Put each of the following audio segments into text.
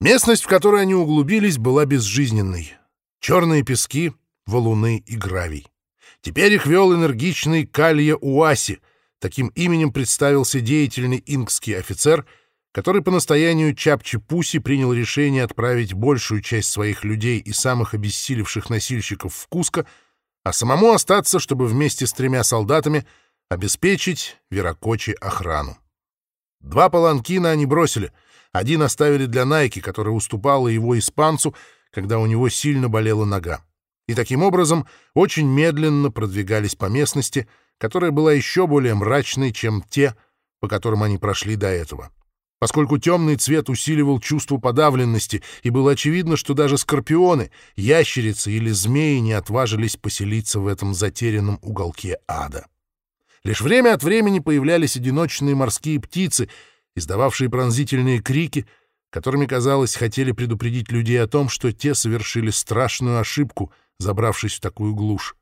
Местность, в которой они углубились, была безжизненной. Черные пески, валуны и гравий. Теперь их вел энергичный Калья Уаси. Таким именем представился деятельный инкский офицер, который по настоянию Чапчи Пуси принял решение отправить большую часть своих людей и самых обессилевших носильщиков в Куско, а самому остаться, чтобы вместе с тремя солдатами обеспечить Веракочи охрану. Два паланкина они бросили — один оставили для Найки, которая уступала его испанцу, когда у него сильно болела нога. И таким образом очень медленно продвигались по местности, которая была еще более мрачной, чем те, по которым они прошли до этого. Поскольку темный цвет усиливал чувство подавленности, и было очевидно, что даже скорпионы, ящерицы или змеи не отважились поселиться в этом затерянном уголке ада. Лишь время от времени появлялись одиночные морские птицы — издававшие пронзительные крики, которыми, казалось, хотели предупредить людей о том, что те совершили страшную ошибку, забравшись в такую глушь,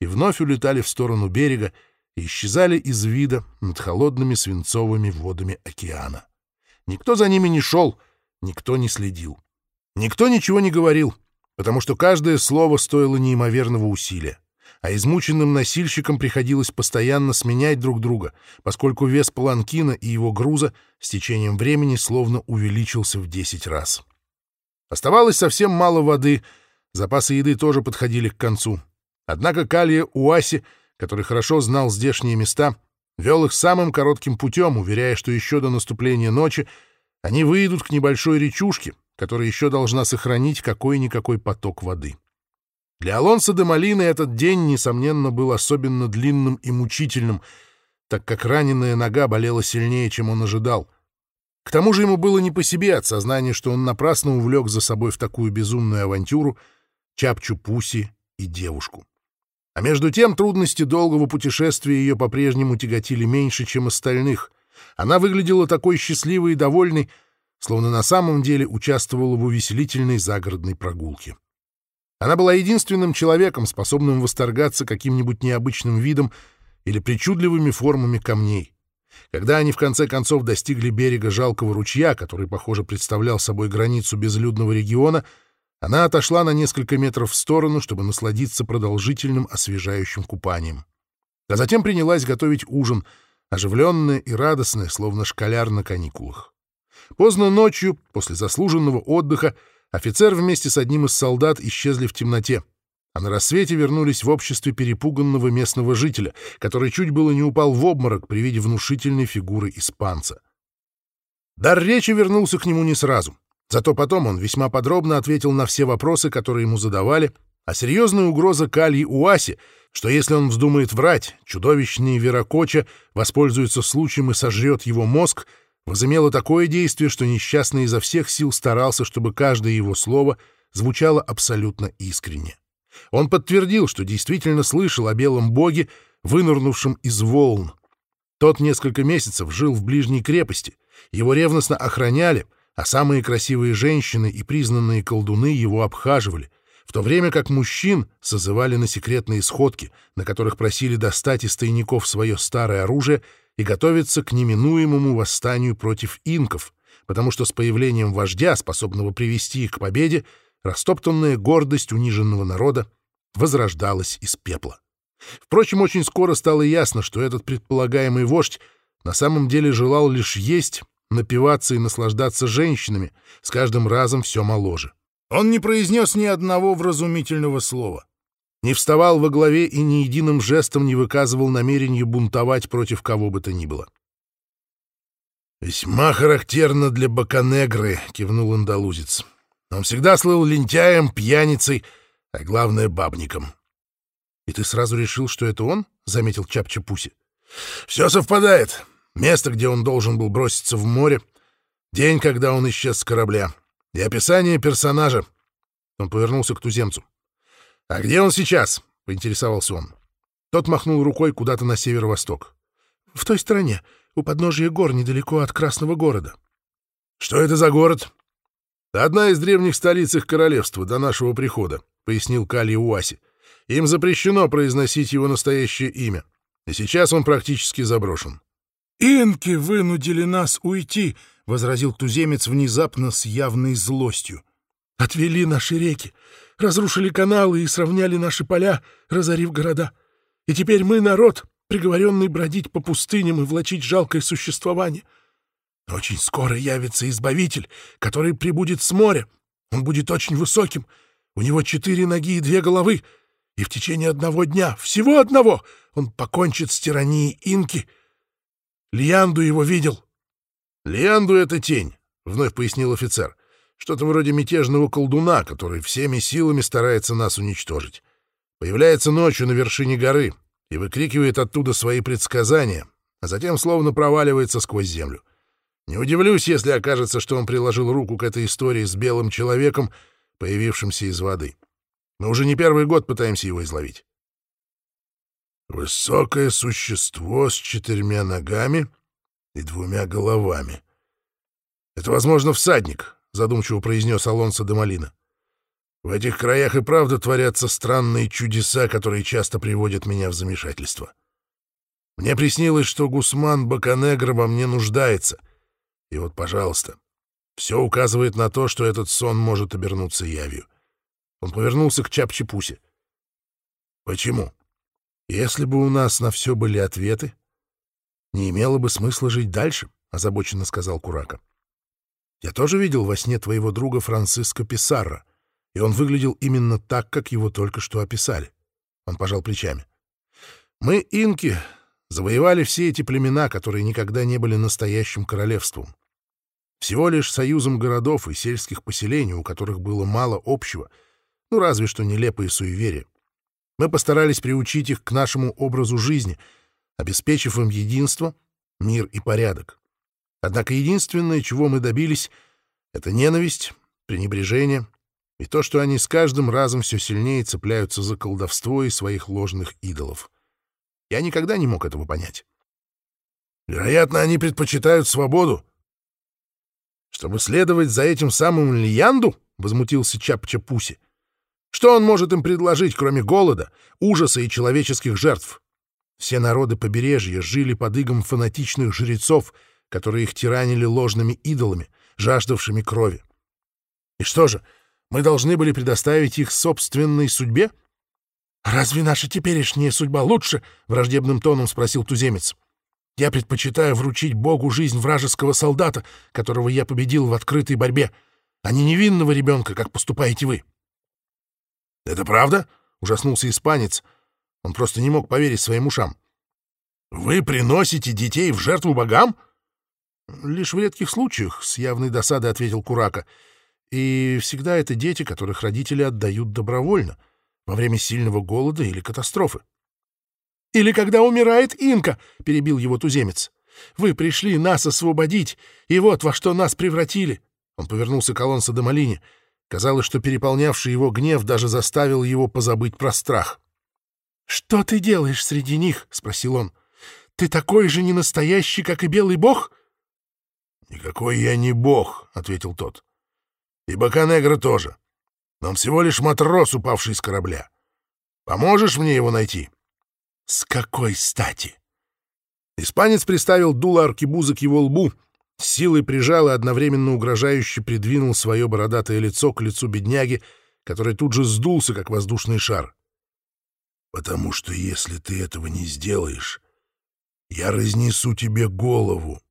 и вновь улетали в сторону берега и исчезали из вида над холодными свинцовыми водами океана. Никто за ними не шел, никто не следил. Никто ничего не говорил, потому что каждое слово стоило неимоверного усилия а измученным носильщикам приходилось постоянно сменять друг друга, поскольку вес паланкина и его груза с течением времени словно увеличился в 10 раз. Оставалось совсем мало воды, запасы еды тоже подходили к концу. Однако Калья Уаси, который хорошо знал здешние места, вел их самым коротким путем, уверяя, что еще до наступления ночи они выйдут к небольшой речушке, которая еще должна сохранить какой-никакой поток воды. Для Алонса де Малины этот день, несомненно, был особенно длинным и мучительным, так как раненая нога болела сильнее, чем он ожидал. К тому же ему было не по себе от сознания, что он напрасно увлек за собой в такую безумную авантюру Чапчу Пуси и девушку. А между тем трудности долгого путешествия ее по-прежнему тяготили меньше, чем остальных. Она выглядела такой счастливой и довольной, словно на самом деле участвовала в увеселительной загородной прогулке. Она была единственным человеком, способным восторгаться каким-нибудь необычным видом или причудливыми формами камней. Когда они в конце концов достигли берега жалкого ручья, который, похоже, представлял собой границу безлюдного региона, она отошла на несколько метров в сторону, чтобы насладиться продолжительным освежающим купанием. А затем принялась готовить ужин, оживленная и радостная, словно школяр на каникулах. Поздно ночью, после заслуженного отдыха, Офицер вместе с одним из солдат исчезли в темноте, а на рассвете вернулись в обществе перепуганного местного жителя, который чуть было не упал в обморок при виде внушительной фигуры испанца. Дар речи вернулся к нему не сразу. Зато потом он весьма подробно ответил на все вопросы, которые ему задавали, а серьезная угроза Кальи Уаси, что если он вздумает врать, чудовищный Веракоча воспользуется случаем и сожрет его мозг — возымело такое действие, что несчастный изо всех сил старался, чтобы каждое его слово звучало абсолютно искренне. Он подтвердил, что действительно слышал о белом боге, вынырнувшем из волн. Тот несколько месяцев жил в ближней крепости, его ревностно охраняли, а самые красивые женщины и признанные колдуны его обхаживали, в то время как мужчин созывали на секретные сходки, на которых просили достать из тайников свое старое оружие и готовиться к неминуемому восстанию против инков, потому что с появлением вождя, способного привести их к победе, растоптанная гордость униженного народа возрождалась из пепла. Впрочем, очень скоро стало ясно, что этот предполагаемый вождь на самом деле желал лишь есть, напиваться и наслаждаться женщинами, с каждым разом все моложе. Он не произнес ни одного вразумительного слова не вставал во главе и ни единым жестом не выказывал намерения бунтовать против кого бы то ни было. «Весьма характерно для Баканегры», — кивнул андалузец. «Он всегда слыл лентяем, пьяницей, а главное — бабником». «И ты сразу решил, что это он?» — заметил Чапчапуси. «Все совпадает. Место, где он должен был броситься в море, день, когда он исчез с корабля, и описание персонажа». Он повернулся к туземцу. «А где он сейчас?» — поинтересовался он. Тот махнул рукой куда-то на северо-восток. «В той стороне, у подножия гор, недалеко от Красного города». «Что это за город?» «Одна из древних столиц их королевства до нашего прихода», — пояснил Кали Уаси. «Им запрещено произносить его настоящее имя, и сейчас он практически заброшен». «Инки вынудили нас уйти», —— возразил туземец внезапно с явной злостью. «Отвели наши реки, разрушили каналы и сравняли наши поля, разорив города. И теперь мы народ, приговоренный бродить по пустыням и влачить жалкое существование. очень скоро явится Избавитель, который прибудет с моря. Он будет очень высоким, у него четыре ноги и две головы, и в течение одного дня, всего одного, он покончит с тиранией инки. Лианду его видел». «Лианду — это тень», — вновь пояснил офицер. «Что-то вроде мятежного колдуна, который всеми силами старается нас уничтожить. Появляется ночью на вершине горы, и выкрикивает оттуда свои предсказания, а затем словно проваливается сквозь землю. Не удивлюсь, если окажется, что он приложил руку к этой истории с белым человеком, появившимся из воды. Мы уже не первый год пытаемся его изловить. Высокое существо с четырьмя ногами и двумя головами. Это, возможно, всадник, задумчиво произнес Алонсо де Малина. В этих краях и правда творятся странные чудеса, которые часто приводят меня в замешательство. Мне приснилось, что Гусман Баканегро во мне нуждается. И вот, пожалуйста, все указывает на то, что этот сон может обернуться явью. Он повернулся к Чапчепусе. Почему? Если бы у нас на все были ответы, не имело бы смысла жить дальше, — озабоченно сказал Курака. Я тоже видел во сне твоего друга Франциско Писарро — и он выглядел именно так, как его только что описали. Он пожал плечами. «Мы, инки, завоевали все эти племена, которые никогда не были настоящим королевством. Всего лишь союзом городов и сельских поселений, у которых было мало общего, ну разве что нелепые суеверия. Мы постарались приучить их к нашему образу жизни, обеспечив им единство, мир и порядок. Однако единственное, чего мы добились, — это ненависть, пренебрежение, и то, что они с каждым разом все сильнее цепляются за колдовство и своих ложных идолов. Я никогда не мог этого понять. Вероятно, они предпочитают свободу. Чтобы следовать за этим самым Лиянду, — возмутился Чапча-Пуси. Что он может им предложить, кроме голода, ужаса и человеческих жертв? Все народы побережья жили под игом фанатичных жрецов, которые их тиранили ложными идолами, жаждавшими крови. И что же, мы должны были предоставить их собственной судьбе? «Разве наша теперешняя судьба лучше?» — враждебным тоном спросил туземец. «Я предпочитаю вручить Богу жизнь вражеского солдата, которого я победил в открытой борьбе, а не невинного ребенка, как поступаете вы». «Это правда?» — ужаснулся испанец. Он просто не мог поверить своим ушам. «Вы приносите детей в жертву богам?» «Лишь в редких случаях», — с явной досадой ответил Курака. И всегда это дети, которых родители отдают добровольно, во время сильного голода или катастрофы. «Или когда умирает инка», — перебил его туземец. «Вы пришли нас освободить, и вот во что нас превратили». Он повернулся к Алонсо де Малине. Казалось, что переполнявший его гнев даже заставил его позабыть про страх. «Что ты делаешь среди них?» — спросил он. «Ты такой же ненастоящий, как и белый бог?» «Никакой я не бог», — ответил тот. И Баканегра тоже. Он всего лишь матрос, упавший с корабля. Поможешь мне его найти? С какой стати? Испанец приставил дуло аркебуза к его лбу, силой прижал и одновременно угрожающе придвинул свое бородатое лицо к лицу бедняги, который тут же сдулся, как воздушный шар. «Потому что если ты этого не сделаешь, я разнесу тебе голову».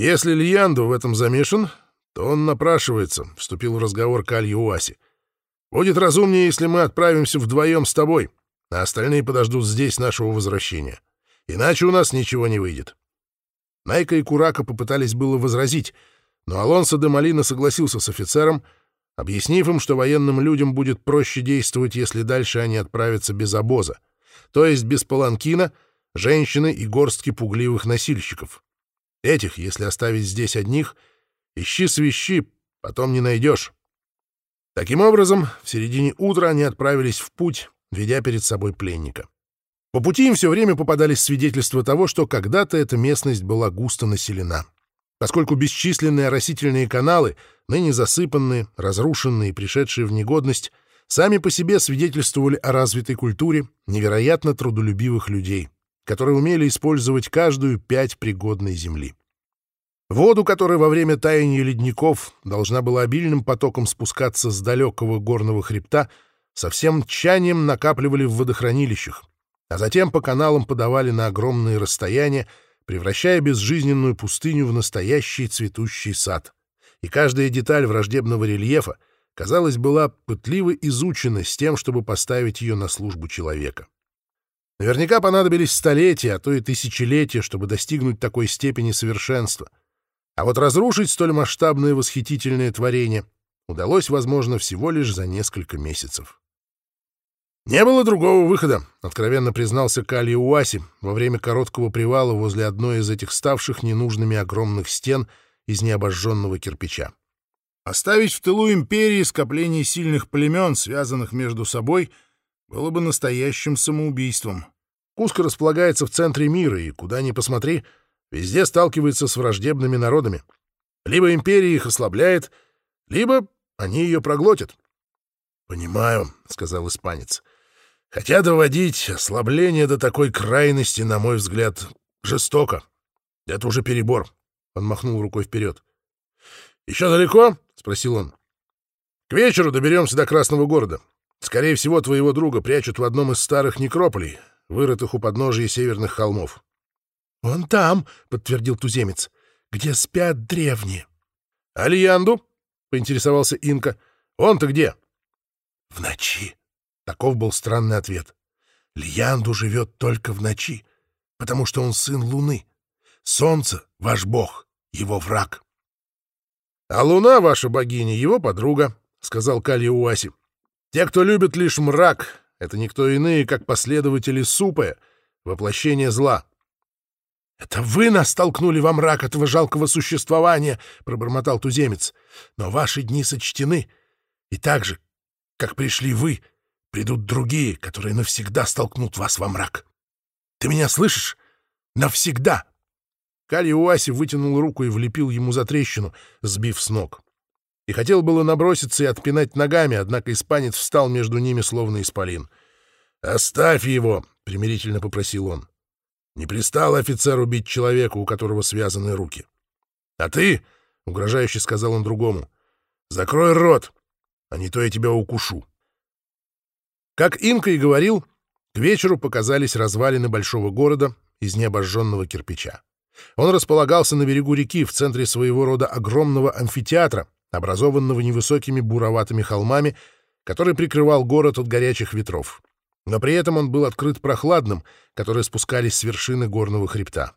Если Льянду в этом замешан, то он напрашивается, — вступил в разговор Каль Уаси. Будет разумнее, если мы отправимся вдвоем с тобой, а остальные подождут здесь нашего возвращения. Иначе у нас ничего не выйдет. Найка и Курака попытались было возразить, но Алонсо де Малина согласился с офицером, объяснив им, что военным людям будет проще действовать, если дальше они отправятся без обоза, то есть без паланкина, женщины и горстки пугливых носильщиков. Этих, если оставить здесь одних — Ищи свищи, потом не найдешь. Таким образом, в середине утра они отправились в путь, ведя перед собой пленника. По пути им все время попадались свидетельства того, что когда-то эта местность была густо населена. Поскольку бесчисленные оросительные каналы, ныне засыпанные, разрушенные и пришедшие в негодность, сами по себе свидетельствовали о развитой культуре невероятно трудолюбивых людей, которые умели использовать каждую пять пригодной земли. Воду, которая во время таяния ледников должна была обильным потоком спускаться с далекого горного хребта, со всем тчанием накапливали в водохранилищах, а затем по каналам подавали на огромные расстояния, превращая безжизненную пустыню в настоящий цветущий сад. И каждая деталь враждебного рельефа, казалось, была пытливо изучена с тем, чтобы поставить ее на службу человека. Наверняка понадобились столетия, а то и тысячелетия, чтобы достигнуть такой степени совершенства. А вот разрушить столь масштабное восхитительное творение удалось, возможно, всего лишь за несколько месяцев. «Не было другого выхода», — откровенно признался Кали Уаси во время короткого привала возле одной из этих ставших ненужными огромных стен из необожженного кирпича. Оставить в тылу империи скопление сильных племен, связанных между собой, было бы настоящим самоубийством. Куско располагается в центре мира, и куда ни посмотри, везде сталкивается с враждебными народами. Либо империя их ослабляет, либо они ее проглотят. «Понимаю», — сказал испанец. «Хотя доводить ослабление до такой крайности, на мой взгляд, жестоко. Это уже перебор». Он махнул рукой вперед. «Еще далеко?» — спросил он. «К вечеру доберемся до Красного города. Скорее всего, твоего друга прячут в одном из старых некрополей, вырытых у подножия северных холмов». «Он там», — подтвердил туземец, — «где спят древние». «Алиянду?» — поинтересовался Инка. «Он-то где?» В ночи. Таков был странный ответ. Льянду живет только в ночи, потому что он сын Луны. Солнце — ваш бог, его враг. — А Луна, ваша богиня, его подруга, — сказал Кали Уаси. — Те, кто любит лишь мрак, — это никто иные, как последователи Супая, воплощение зла. — Это вы нас толкнули во мрак этого жалкого существования, — пробормотал туземец. — Но ваши дни сочтены, и так же, как пришли вы, придут другие, которые навсегда столкнут вас во мрак. Ты меня слышишь? Навсегда!» Кали Уаси вытянул руку и влепил ему за трещину, сбив с ног. И хотел было наброситься и отпинать ногами, однако испанец встал между ними, словно исполин. «Оставь его!» — примирительно попросил он. «Не пристал офицер убить человека, у которого связаны руки. А ты, — угрожающе сказал он другому, — закрой рот, а не то я тебя укушу. Как Инка и говорил, к вечеру показались развалины большого города из необожженного кирпича. Он располагался на берегу реки в центре своего рода огромного амфитеатра, образованного невысокими буроватыми холмами, который прикрывал город от горячих ветров. Но при этом он был открыт прохладным, которые спускались с вершины горного хребта.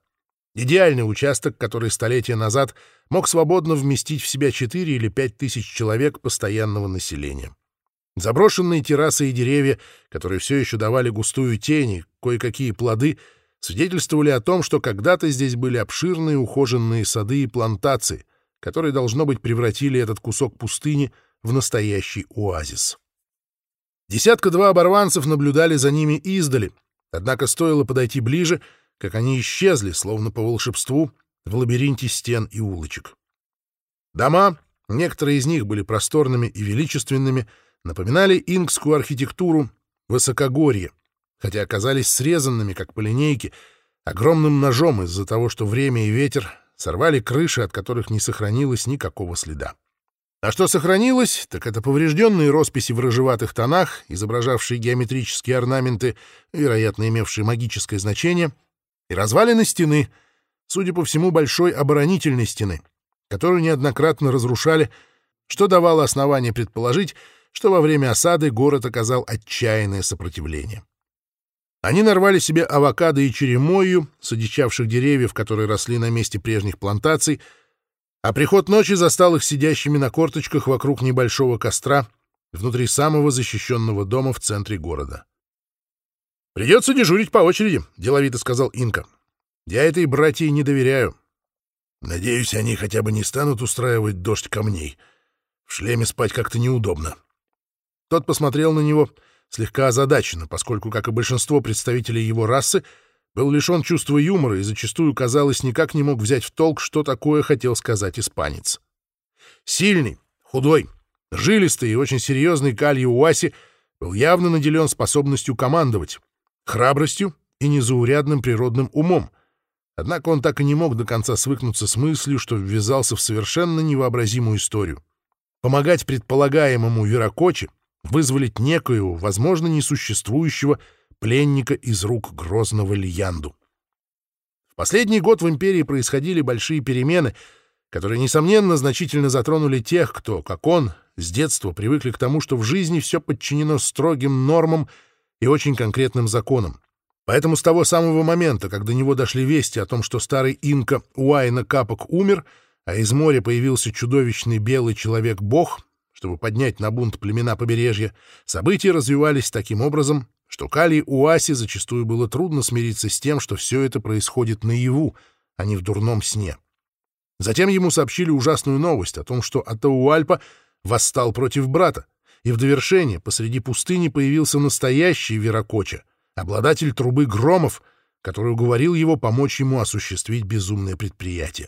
Идеальный участок, который столетия назад мог свободно вместить в себя 4 или 5 тысяч человек постоянного населения. Заброшенные террасы и деревья, которые все еще давали густую тень и кое-какие плоды, свидетельствовали о том, что когда-то здесь были обширные ухоженные сады и плантации, которые, должно быть, превратили этот кусок пустыни в настоящий оазис. Десятка-два оборванцев наблюдали за ними издали, однако стоило подойти ближе — как они исчезли, словно по волшебству, в лабиринте стен и улочек. Дома, некоторые из них были просторными и величественными, напоминали инкскую архитектуру высокогорья, хотя оказались срезанными, как по линейке, огромным ножом из-за того, что время и ветер сорвали крыши, от которых не сохранилось никакого следа. А что сохранилось, так это поврежденные росписи в рыжеватых тонах, изображавшие геометрические орнаменты, вероятно, имевшие магическое значение, и развалины стены, судя по всему, большой оборонительной стены, которую неоднократно разрушали, что давало основание предположить, что во время осады город оказал отчаянное сопротивление. Они нарвали себе авокадо и черемою с одичавших деревьев, которые росли на месте прежних плантаций, а приход ночи застал их сидящими на корточках вокруг небольшого костра внутри самого защищенного дома в центре города. «Придется дежурить по очереди», — деловито сказал Инка. «Я этой братье не доверяю». «Надеюсь, они хотя бы не станут устраивать дождь камней. В шлеме спать как-то неудобно». Тот посмотрел на него слегка озадаченно, поскольку, как и большинство представителей его расы, был лишен чувства юмора и зачастую, казалось, никак не мог взять в толк, что такое хотел сказать испанец. Сильный, худой, жилистый и очень серьезный Калья Уаси был явно наделен способностью командовать, храбростью и незаурядным природным умом. Однако он так и не мог до конца свыкнуться с мыслью, что ввязался в совершенно невообразимую историю. Помогать предполагаемому Веракоче вызволить некоего, возможно, несуществующего пленника из рук грозного Лиянду. В последний год в империи происходили большие перемены, которые, несомненно, значительно затронули тех, кто, как он, с детства привыкли к тому, что в жизни все подчинено строгим нормам и очень конкретным законам. Поэтому с того самого момента, как до него дошли вести о том, что старый инка Уайна Капок умер, а из моря появился чудовищный белый человек-бог, чтобы поднять на бунт племена побережья, события развивались таким образом, что Кали Уаси зачастую было трудно смириться с тем, что все это происходит наяву, а не в дурном сне. Затем ему сообщили ужасную новость о том, что Атауальпа восстал против брата, и в довершение посреди пустыни появился настоящий Веракоча, обладатель трубы громов, который уговорил его помочь ему осуществить безумное предприятие.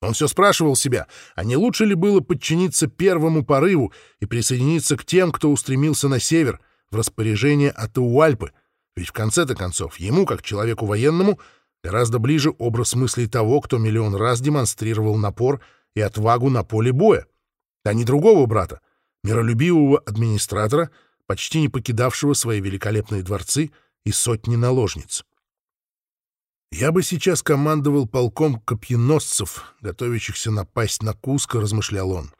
Он все спрашивал себя, а не лучше ли было подчиниться первому порыву и присоединиться к тем, кто устремился на север, в распоряжение Атауальпы, ведь в конце-то концов ему, как человеку военному, гораздо ближе образ мыслей того, кто миллион раз демонстрировал напор и отвагу на поле боя, а не другого брата, миролюбивого администратора, почти не покидавшего свои великолепные дворцы и сотни наложниц. «Я бы сейчас командовал полком копьеносцев, готовящихся напасть на Куско», — размышлял он.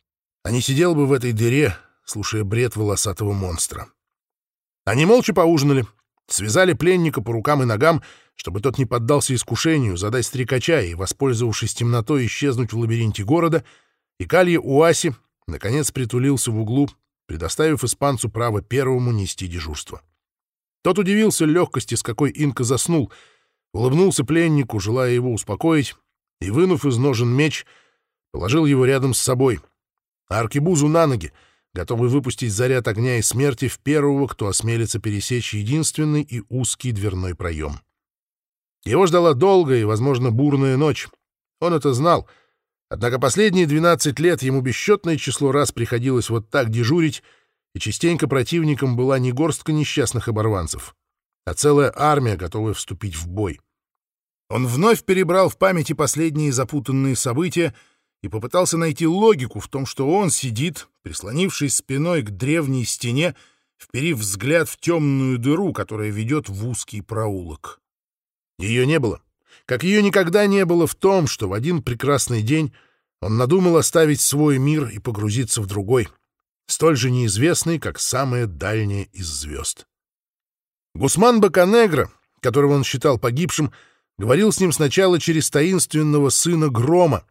«А не сидел бы в этой дыре, слушая бред волосатого монстра». Они молча поужинали, связали пленника по рукам и ногам, чтобы тот не поддался искушению задать стрекача и, воспользовавшись темнотой, исчезнуть в лабиринте города, и Калья Уаси наконец притулился в углу, предоставив испанцу право первому нести дежурство. Тот удивился легкости, с какой инка заснул, улыбнулся пленнику, желая его успокоить, и, вынув из ножен меч, положил его рядом с собой, аркебузу на ноги, готовый выпустить заряд огня и смерти в первого, кто осмелится пересечь единственный и узкий дверной проем. Его ждала долгая и, возможно, бурная ночь. Он это знал — Однако последние 12 лет ему бесчетное число раз приходилось вот так дежурить, и частенько противником была не горстка несчастных оборванцев, а целая армия, готовая вступить в бой. Он вновь перебрал в памяти последние запутанные события и попытался найти логику в том, что он сидит, прислонившись спиной к древней стене, вперив взгляд в темную дыру, которая ведет в узкий проулок. Ее не было как ее никогда не было в том, что в один прекрасный день он надумал оставить свой мир и погрузиться в другой, столь же неизвестный, как самая дальняя из звезд. Гусман Баканегро, которого он считал погибшим, говорил с ним сначала через таинственного сына Грома,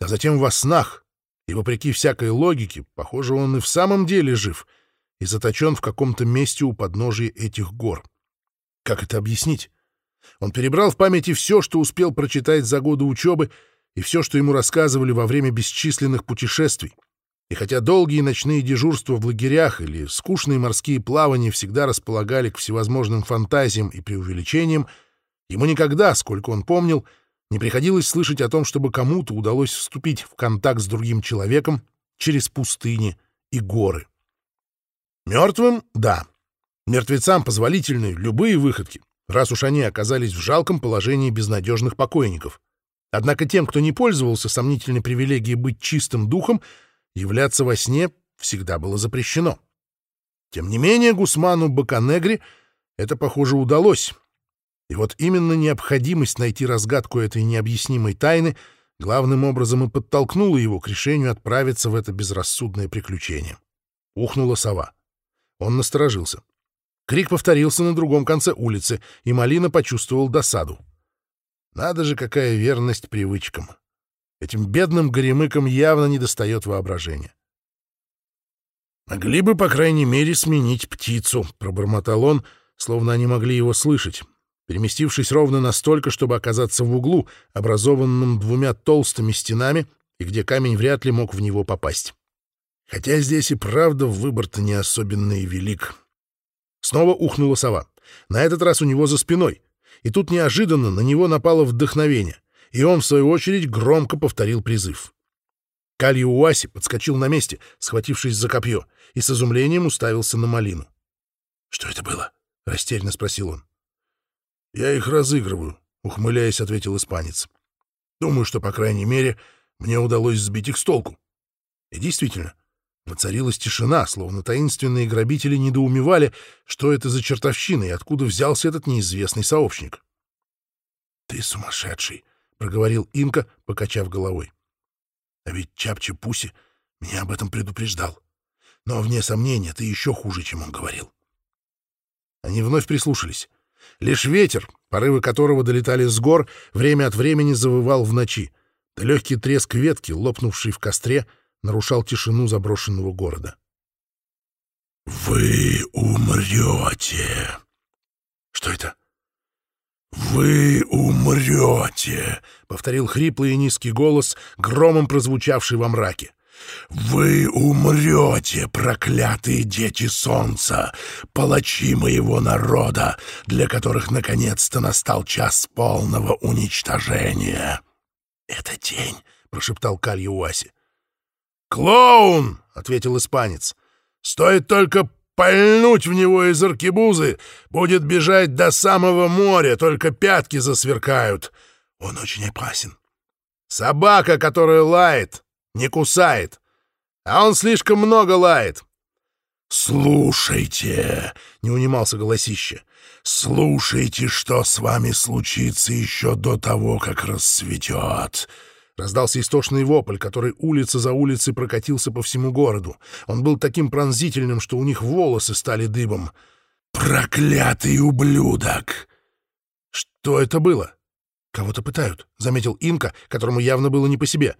а затем во снах, и, вопреки всякой логике, похоже, он и в самом деле жив и заточен в каком-то месте у подножия этих гор. Как это объяснить? Он перебрал в памяти все, что успел прочитать за годы учебы, и все, что ему рассказывали во время бесчисленных путешествий. И хотя долгие ночные дежурства в лагерях или скучные морские плавания всегда располагали к всевозможным фантазиям и преувеличениям, ему никогда, сколько он помнил, не приходилось слышать о том, чтобы кому-то удалось вступить в контакт с другим человеком через пустыни и горы. Мертвым — да. Мертвецам позволительны любые выходки раз уж они оказались в жалком положении безнадежных покойников. Однако тем, кто не пользовался сомнительной привилегией быть чистым духом, являться во сне всегда было запрещено. Тем не менее, Гусману Баканегри это, похоже, удалось. И вот именно необходимость найти разгадку этой необъяснимой тайны главным образом и подтолкнула его к решению отправиться в это безрассудное приключение. Ухнула сова. Он насторожился. Крик повторился на другом конце улицы, и Малина почувствовал досаду. Надо же, какая верность привычкам. Этим бедным горемыкам явно недостает воображения. «Могли бы, по крайней мере, сменить птицу», — пробормотал он, словно они могли его слышать, переместившись ровно настолько, чтобы оказаться в углу, образованном двумя толстыми стенами, и где камень вряд ли мог в него попасть. Хотя здесь и правда выбор-то не особенно и велик. Снова ухнула сова. На этот раз у него за спиной. И тут неожиданно на него напало вдохновение, и он, в свою очередь, громко повторил призыв. Калью Уаси подскочил на месте, схватившись за копье, и с изумлением уставился на малину. — Что это было? — растерянно спросил он. — Я их разыгрываю, — ухмыляясь, ответил испанец. «Думаю, что, по крайней мере, мне удалось сбить их с толку». И действительно, воцарилась тишина, словно таинственные грабители недоумевали, что это за чертовщина и откуда взялся этот неизвестный сообщник. «Ты сумасшедший!» — проговорил Инка, покачав головой. «А ведь Чапчи Пуси меня об этом предупреждал. Но, вне сомнения, ты еще хуже, чем он говорил». Они вновь прислушались. Лишь ветер, порывы которого долетали с гор, время от времени завывал в ночи. Да легкий треск ветки, лопнувший в костре, нарушал тишину заброшенного города. «Вы умрете!» «Что это?» «Вы умрете!» — повторил хриплый и низкий голос, громом прозвучавший во мраке. «Вы умрете, проклятые дети солнца, палачи моего народа, для которых наконец-то настал час полного уничтожения!» «Это тень!» — прошептал Калья Уаси. «Клоун!» — ответил испанец. «Стоит только пальнуть в него из аркебузы, будет бежать до самого моря, только пятки засверкают. Он очень опасен. Собака, которая лает, не кусает. А он слишком много лает. «Слушайте!» — не унимался голосище. «Слушайте, что с вами случится еще до того, как рассветет!» Раздался истошный вопль, который улица за улицей прокатился по всему городу. Он был таким пронзительным, что у них волосы стали дыбом. «Проклятый ублюдок!» «Что это было?» «Кого-то пытают», — заметил Инка, которому явно было не по себе.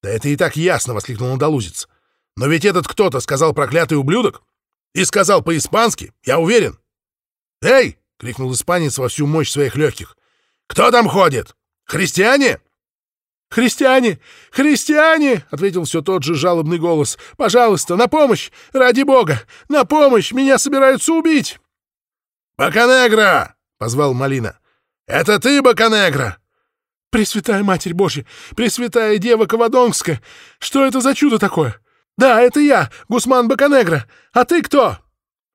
«Да это и так ясно!» — воскликнул Андалузец. «Но ведь этот кто-то сказал проклятый ублюдок! И сказал по-испански, я уверен!» «Эй!» — крикнул испанец во всю мощь своих легких. «Кто там ходит? Христиане?» «Христиане! Христиане!» — ответил все тот же жалобный голос. «Пожалуйста, на помощь! Ради бога! На помощь! Меня собираются убить!» «Баканегра!» — позвал Малина. «Это ты, Баканегра?» «Пресвятая Матерь Божья! Пресвятая Дева Кавадонгская! Что это за чудо такое? Да, это я, Гусман Баканегра! А ты кто?»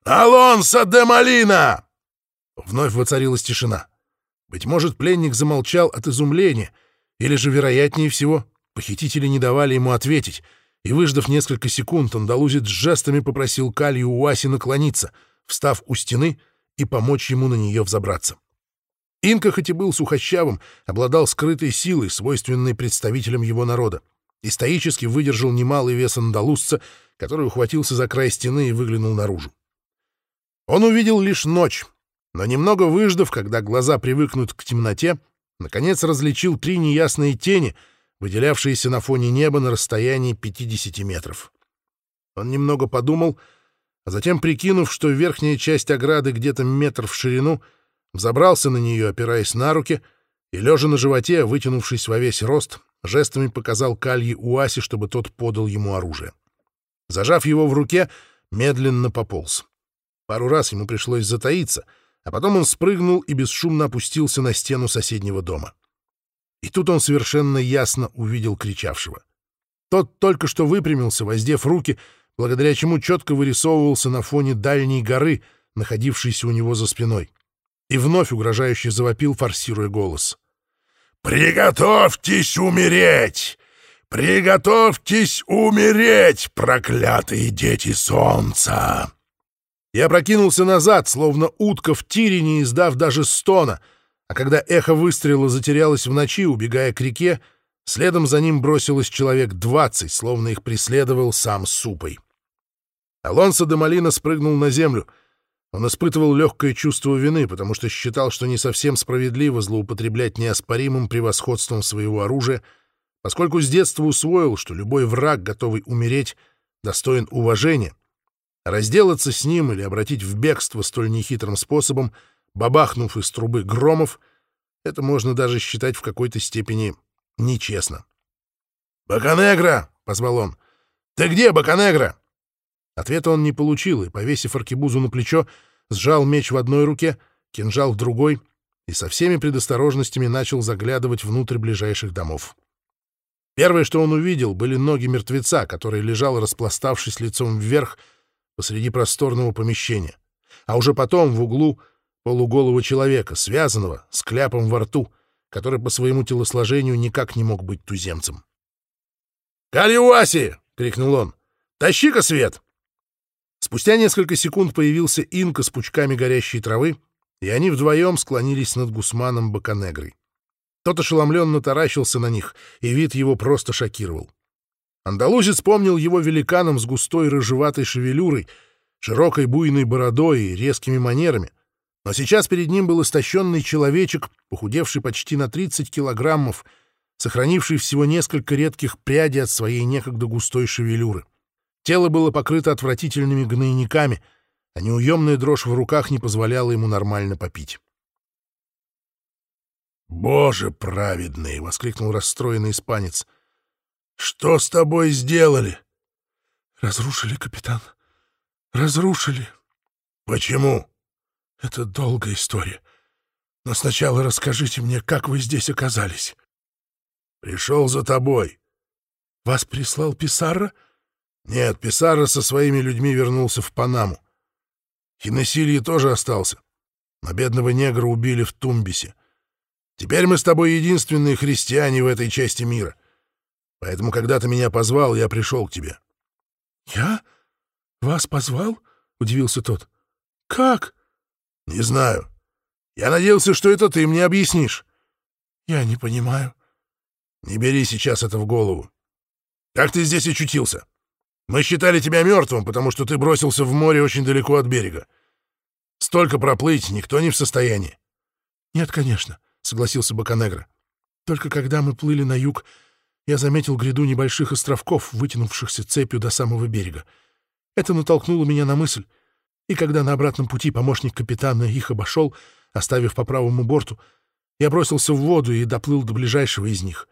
«Алонсо де Малина!» Вновь воцарилась тишина. Быть может, пленник замолчал от изумления, или же, вероятнее всего, похитители не давали ему ответить, и, выждав несколько секунд, андалузец жестами попросил Калью Уаси наклониться, встав у стены и помочь ему на нее взобраться. Инка, хоть и был сухощавым, обладал скрытой силой, свойственной представителям его народа, и стоически выдержал немалый вес андалузца, который ухватился за край стены и выглянул наружу. Он увидел лишь ночь, но немного выждав, когда глаза привыкнут к темноте, наконец различил три неясные тени, выделявшиеся на фоне неба на расстоянии 50 метров. Он немного подумал, а затем, прикинув, что верхняя часть ограды где-то метр в ширину — взобрался на нее, опираясь на руки, и, лежа на животе, вытянувшись во весь рост, жестами показал Калье Уаси, чтобы тот подал ему оружие. Зажав его в руке, медленно пополз. Пару раз ему пришлось затаиться, а потом он спрыгнул и бесшумно опустился на стену соседнего дома. И тут он совершенно ясно увидел кричавшего. Тот только что выпрямился, воздев руки, благодаря чему четко вырисовывался на фоне дальней горы, находившейся у него за спиной и вновь угрожающе завопил, форсируя голос. «Приготовьтесь умереть! Приготовьтесь умереть, проклятые дети солнца!» Я прокинулся назад, словно утка в тире, не издав даже стона, а когда эхо выстрела затерялось в ночи, убегая к реке, следом за ним бросилось человек двадцать, словно их преследовал сам Супой. Алонсо де Малина спрыгнул на землю — он испытывал легкое чувство вины, потому что считал, что не совсем справедливо злоупотреблять неоспоримым превосходством своего оружия, поскольку с детства усвоил, что любой враг, готовый умереть, достоин уважения. Разделаться с ним или обратить в бегство столь нехитрым способом, бабахнув из трубы громов, это можно даже считать в какой-то степени нечестно. «Баканегра!» — позвал он. «Ты где, Баканегра?» Ответа он не получил и, повесив аркебузу на плечо, сжал меч в одной руке, кинжал в другой и со всеми предосторожностями начал заглядывать внутрь ближайших домов. Первое, что он увидел, были ноги мертвеца, который лежал, распластавшись лицом вверх посреди просторного помещения, а уже потом в углу полуголого человека, связанного, с кляпом во рту, который по своему телосложению никак не мог быть туземцем. «Калиуаси!» — крикнул он. «Тащи-ка свет!» Спустя несколько секунд появился инка с пучками горящей травы, и они вдвоем склонились над Гусманом Баканегрой. Тот ошеломленно таращился на них, и вид его просто шокировал. Андалузец помнил его великаном с густой рыжеватой шевелюрой, широкой буйной бородой и резкими манерами, но сейчас перед ним был истощенный человечек, похудевший почти на 30 килограммов, сохранивший всего несколько редких прядей от своей некогда густой шевелюры. Тело было покрыто отвратительными гнойниками, а неуемная дрожь в руках не позволяла ему нормально попить. «Боже праведный!» — воскликнул расстроенный испанец. «Что с тобой сделали?» «Разрушили, капитан. Разрушили». «Почему?» «Это долгая история. Но сначала расскажите мне, как вы здесь оказались». «Пришел за тобой». «Вас прислал Писарра?» Нет, Писаро со своими людьми вернулся в Панаму. Хинесильи тоже остался. Но бедного негра убили в Тумбисе. Теперь мы с тобой единственные христиане в этой части мира. Поэтому, когда ты меня позвал, я пришел к тебе. — Я? Вас позвал? — удивился тот. — Как? — Не знаю. Я надеялся, что это ты мне объяснишь. — Я не понимаю. — Не бери сейчас это в голову. Как ты здесь очутился? — мы считали тебя мертвым, потому что ты бросился в море очень далеко от берега. Столько проплыть никто не в состоянии. — Нет, конечно, — согласился Баканегра. — Только когда мы плыли на юг, я заметил гряду небольших островков, вытянувшихся цепью до самого берега. Это натолкнуло меня на мысль, и когда на обратном пути помощник капитана их обошел, оставив по правому борту, я бросился в воду и доплыл до ближайшего из них.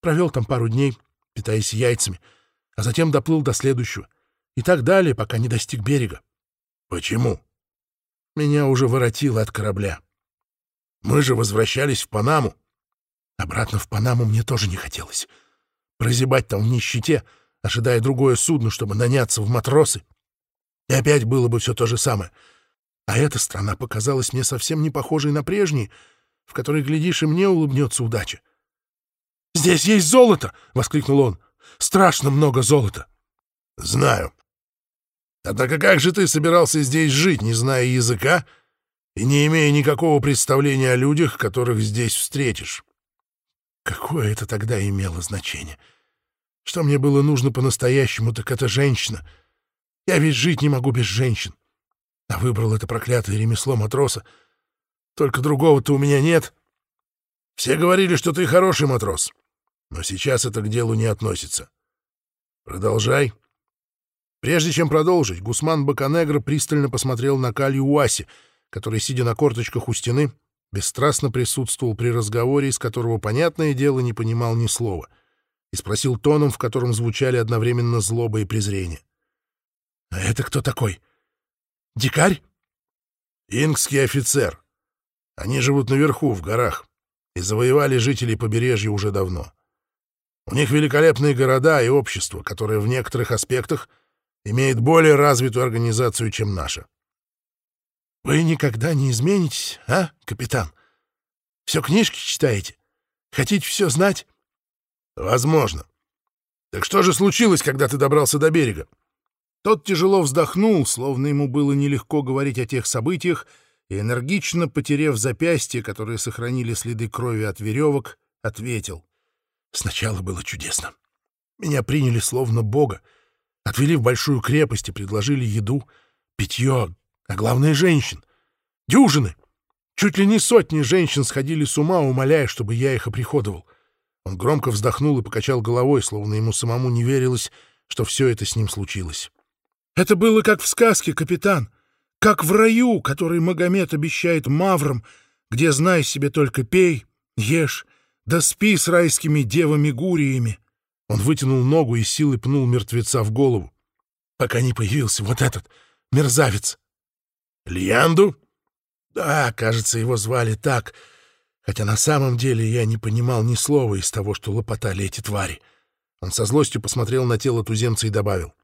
Провел там пару дней, питаясь яйцами — а затем доплыл до следующего. И так далее, пока не достиг берега. Почему? Меня уже воротило от корабля. Мы же возвращались в Панаму. Обратно в Панаму мне тоже не хотелось. Прозябать там в нищете, ожидая другое судно, чтобы наняться в матросы. И опять было бы все то же самое. А эта страна показалась мне совсем не похожей на прежние, в которой, глядишь, и мне улыбнется удача. «Здесь есть золото!» — воскликнул он. Страшно много золота. — Знаю. Однако как же ты собирался здесь жить, не зная языка и не имея никакого представления о людях, которых здесь встретишь? Какое это тогда имело значение? Что мне было нужно по-настоящему, так это женщина. Я ведь жить не могу без женщин. А выбрал это проклятое ремесло матроса. Только другого-то у меня нет. Все говорили, что ты хороший матрос. Но сейчас это к делу не относится. Продолжай. Прежде чем продолжить, Гусман Баканегро пристально посмотрел на Калью Уаси, который, сидя на корточках у стены, бесстрастно присутствовал при разговоре, из которого, понятное дело, не понимал ни слова, и спросил тоном, в котором звучали одновременно злоба и презрение. — А это кто такой? Дикарь? — Ингский офицер. Они живут наверху, в горах, и завоевали жителей побережья уже давно. У них великолепные города и общество, которое в некоторых аспектах имеет более развитую организацию, чем наша. Вы никогда не изменитесь, а, капитан? Все книжки читаете? Хотите все знать? Возможно. Так что же случилось, когда ты добрался до берега? Тот тяжело вздохнул, словно ему было нелегко говорить о тех событиях, и, энергично потерев запястье, которые сохранили следы крови от веревок, ответил. Сначала было чудесно. Меня приняли словно бога, отвели в большую крепость и предложили еду, питье, а главное — женщин. Дюжины! Чуть ли не сотни женщин сходили с ума, умоляя, чтобы я их оприходовал. Он громко вздохнул и покачал головой, словно ему самому не верилось, что все это с ним случилось. Это было как в сказке, капитан, как в раю, который Магомед обещает маврам, где, знай себе, только пей, ешь да спи с райскими девами-гуриями. Он вытянул ногу и силой пнул мертвеца в голову, пока не появился вот этот мерзавец. Льянду? Да, кажется, его звали так, хотя на самом деле я не понимал ни слова из того, что лопотали эти твари. Он со злостью посмотрел на тело туземца и добавил.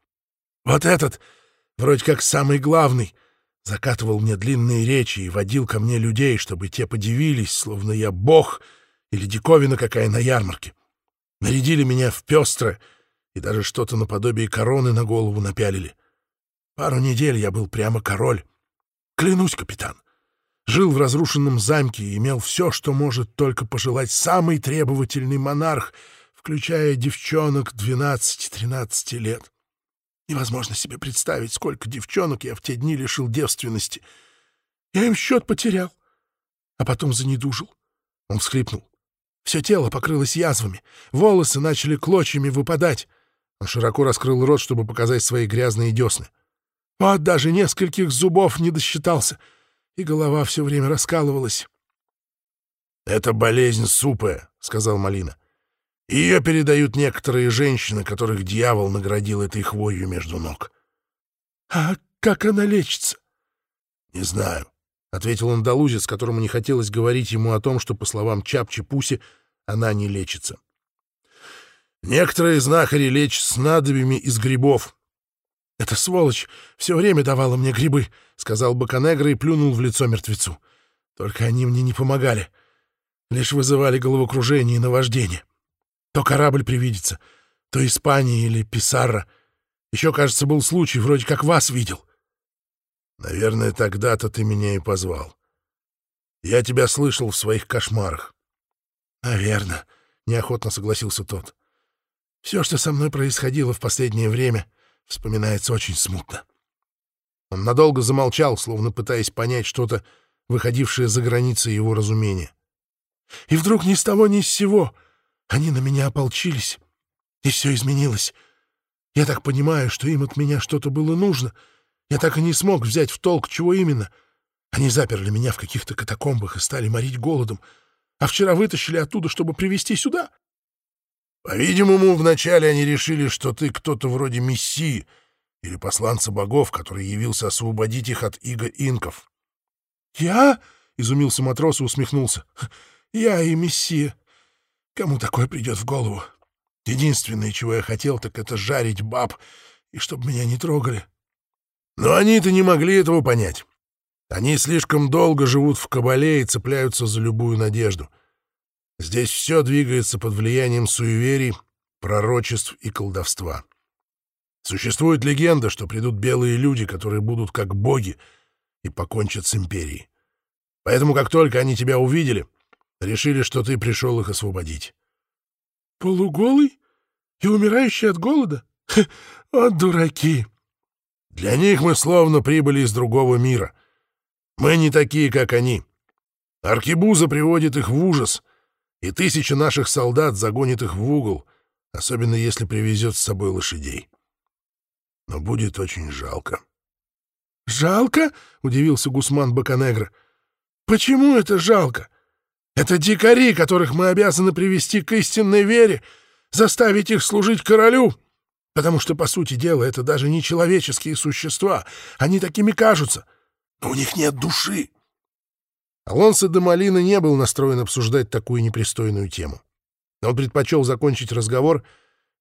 Вот этот, вроде как самый главный, закатывал мне длинные речи и водил ко мне людей, чтобы те подивились, словно я бог — или диковина какая на ярмарке. Нарядили меня в пестрое и даже что-то наподобие короны на голову напялили. Пару недель я был прямо король. Клянусь, капитан. Жил в разрушенном замке и имел все, что может только пожелать самый требовательный монарх, включая девчонок 12-13 лет. Невозможно себе представить, сколько девчонок я в те дни лишил девственности. Я им счет потерял, а потом занедужил. Он всхлипнул. Все тело покрылось язвами, волосы начали клочьями выпадать. Он широко раскрыл рот, чтобы показать свои грязные десны. Вот даже нескольких зубов не досчитался, и голова все время раскалывалась. — Это болезнь супа, — сказал Малина. Ее передают некоторые женщины, которых дьявол наградил этой хворью между ног. — А как она лечится? — Не знаю. — ответил он долузец, которому не хотелось говорить ему о том, что, по словам Чапчи-Пуси, она не лечится. «Некоторые знахари лечат снадобьями из грибов». «Эта сволочь все время давала мне грибы», — сказал Баканегра и плюнул в лицо мертвецу. «Только они мне не помогали, лишь вызывали головокружение и наваждение. То корабль привидится, то Испания или Писарра. Еще, кажется, был случай, вроде как вас видел». Наверное, тогда-то ты меня и позвал. Я тебя слышал в своих кошмарах. Наверно, неохотно согласился тот. Все, что со мной происходило в последнее время, вспоминается очень смутно. Он надолго замолчал, словно пытаясь понять что-то, выходившее за границы его разумения. И вдруг ни с того ни с сего они на меня ополчились, и все изменилось. Я так понимаю, что им от меня что-то было нужно — я так и не смог взять в толк, чего именно. Они заперли меня в каких-то катакомбах и стали морить голодом, а вчера вытащили оттуда, чтобы привезти сюда. По-видимому, вначале они решили, что ты кто-то вроде мессии или посланца богов, который явился освободить их от иго инков. «Я?» — изумился матрос и усмехнулся. «Я и мессия. Кому такое придет в голову? Единственное, чего я хотел, так это жарить баб, и чтобы меня не трогали. Но они-то не могли этого понять. Они слишком долго живут в кабале и цепляются за любую надежду. Здесь все двигается под влиянием суеверий, пророчеств и колдовства. Существует легенда, что придут белые люди, которые будут как боги и покончат с империей. Поэтому, как только они тебя увидели, решили, что ты пришел их освободить. «Полуголый и умирающий от голода? От дураки!» Для них мы словно прибыли из другого мира. Мы не такие, как они. Аркебуза приводит их в ужас, и тысяча наших солдат загонит их в угол, особенно если привезет с собой лошадей. Но будет очень жалко. «Жалко?» — удивился Гусман Баканегро. «Почему это жалко? Это дикари, которых мы обязаны привести к истинной вере, заставить их служить королю, Потому что, по сути дела, это даже не человеческие существа. Они такими кажутся. Но у них нет души. Алонсо де Малина не был настроен обсуждать такую непристойную тему. Он предпочел закончить разговор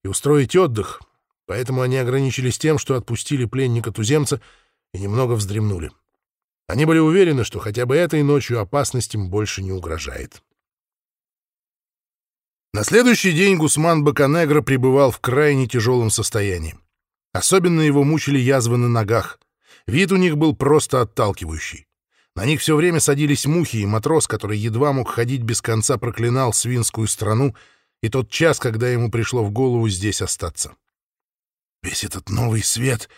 и устроить отдых, поэтому они ограничились тем, что отпустили пленника-туземца и немного вздремнули. Они были уверены, что хотя бы этой ночью опасность им больше не угрожает. На следующий день Гусман Баканегро пребывал в крайне тяжелом состоянии. Особенно его мучили язвы на ногах. Вид у них был просто отталкивающий. На них все время садились мухи, и матрос, который едва мог ходить без конца, проклинал свинскую страну и тот час, когда ему пришло в голову здесь остаться. «Весь этот новый свет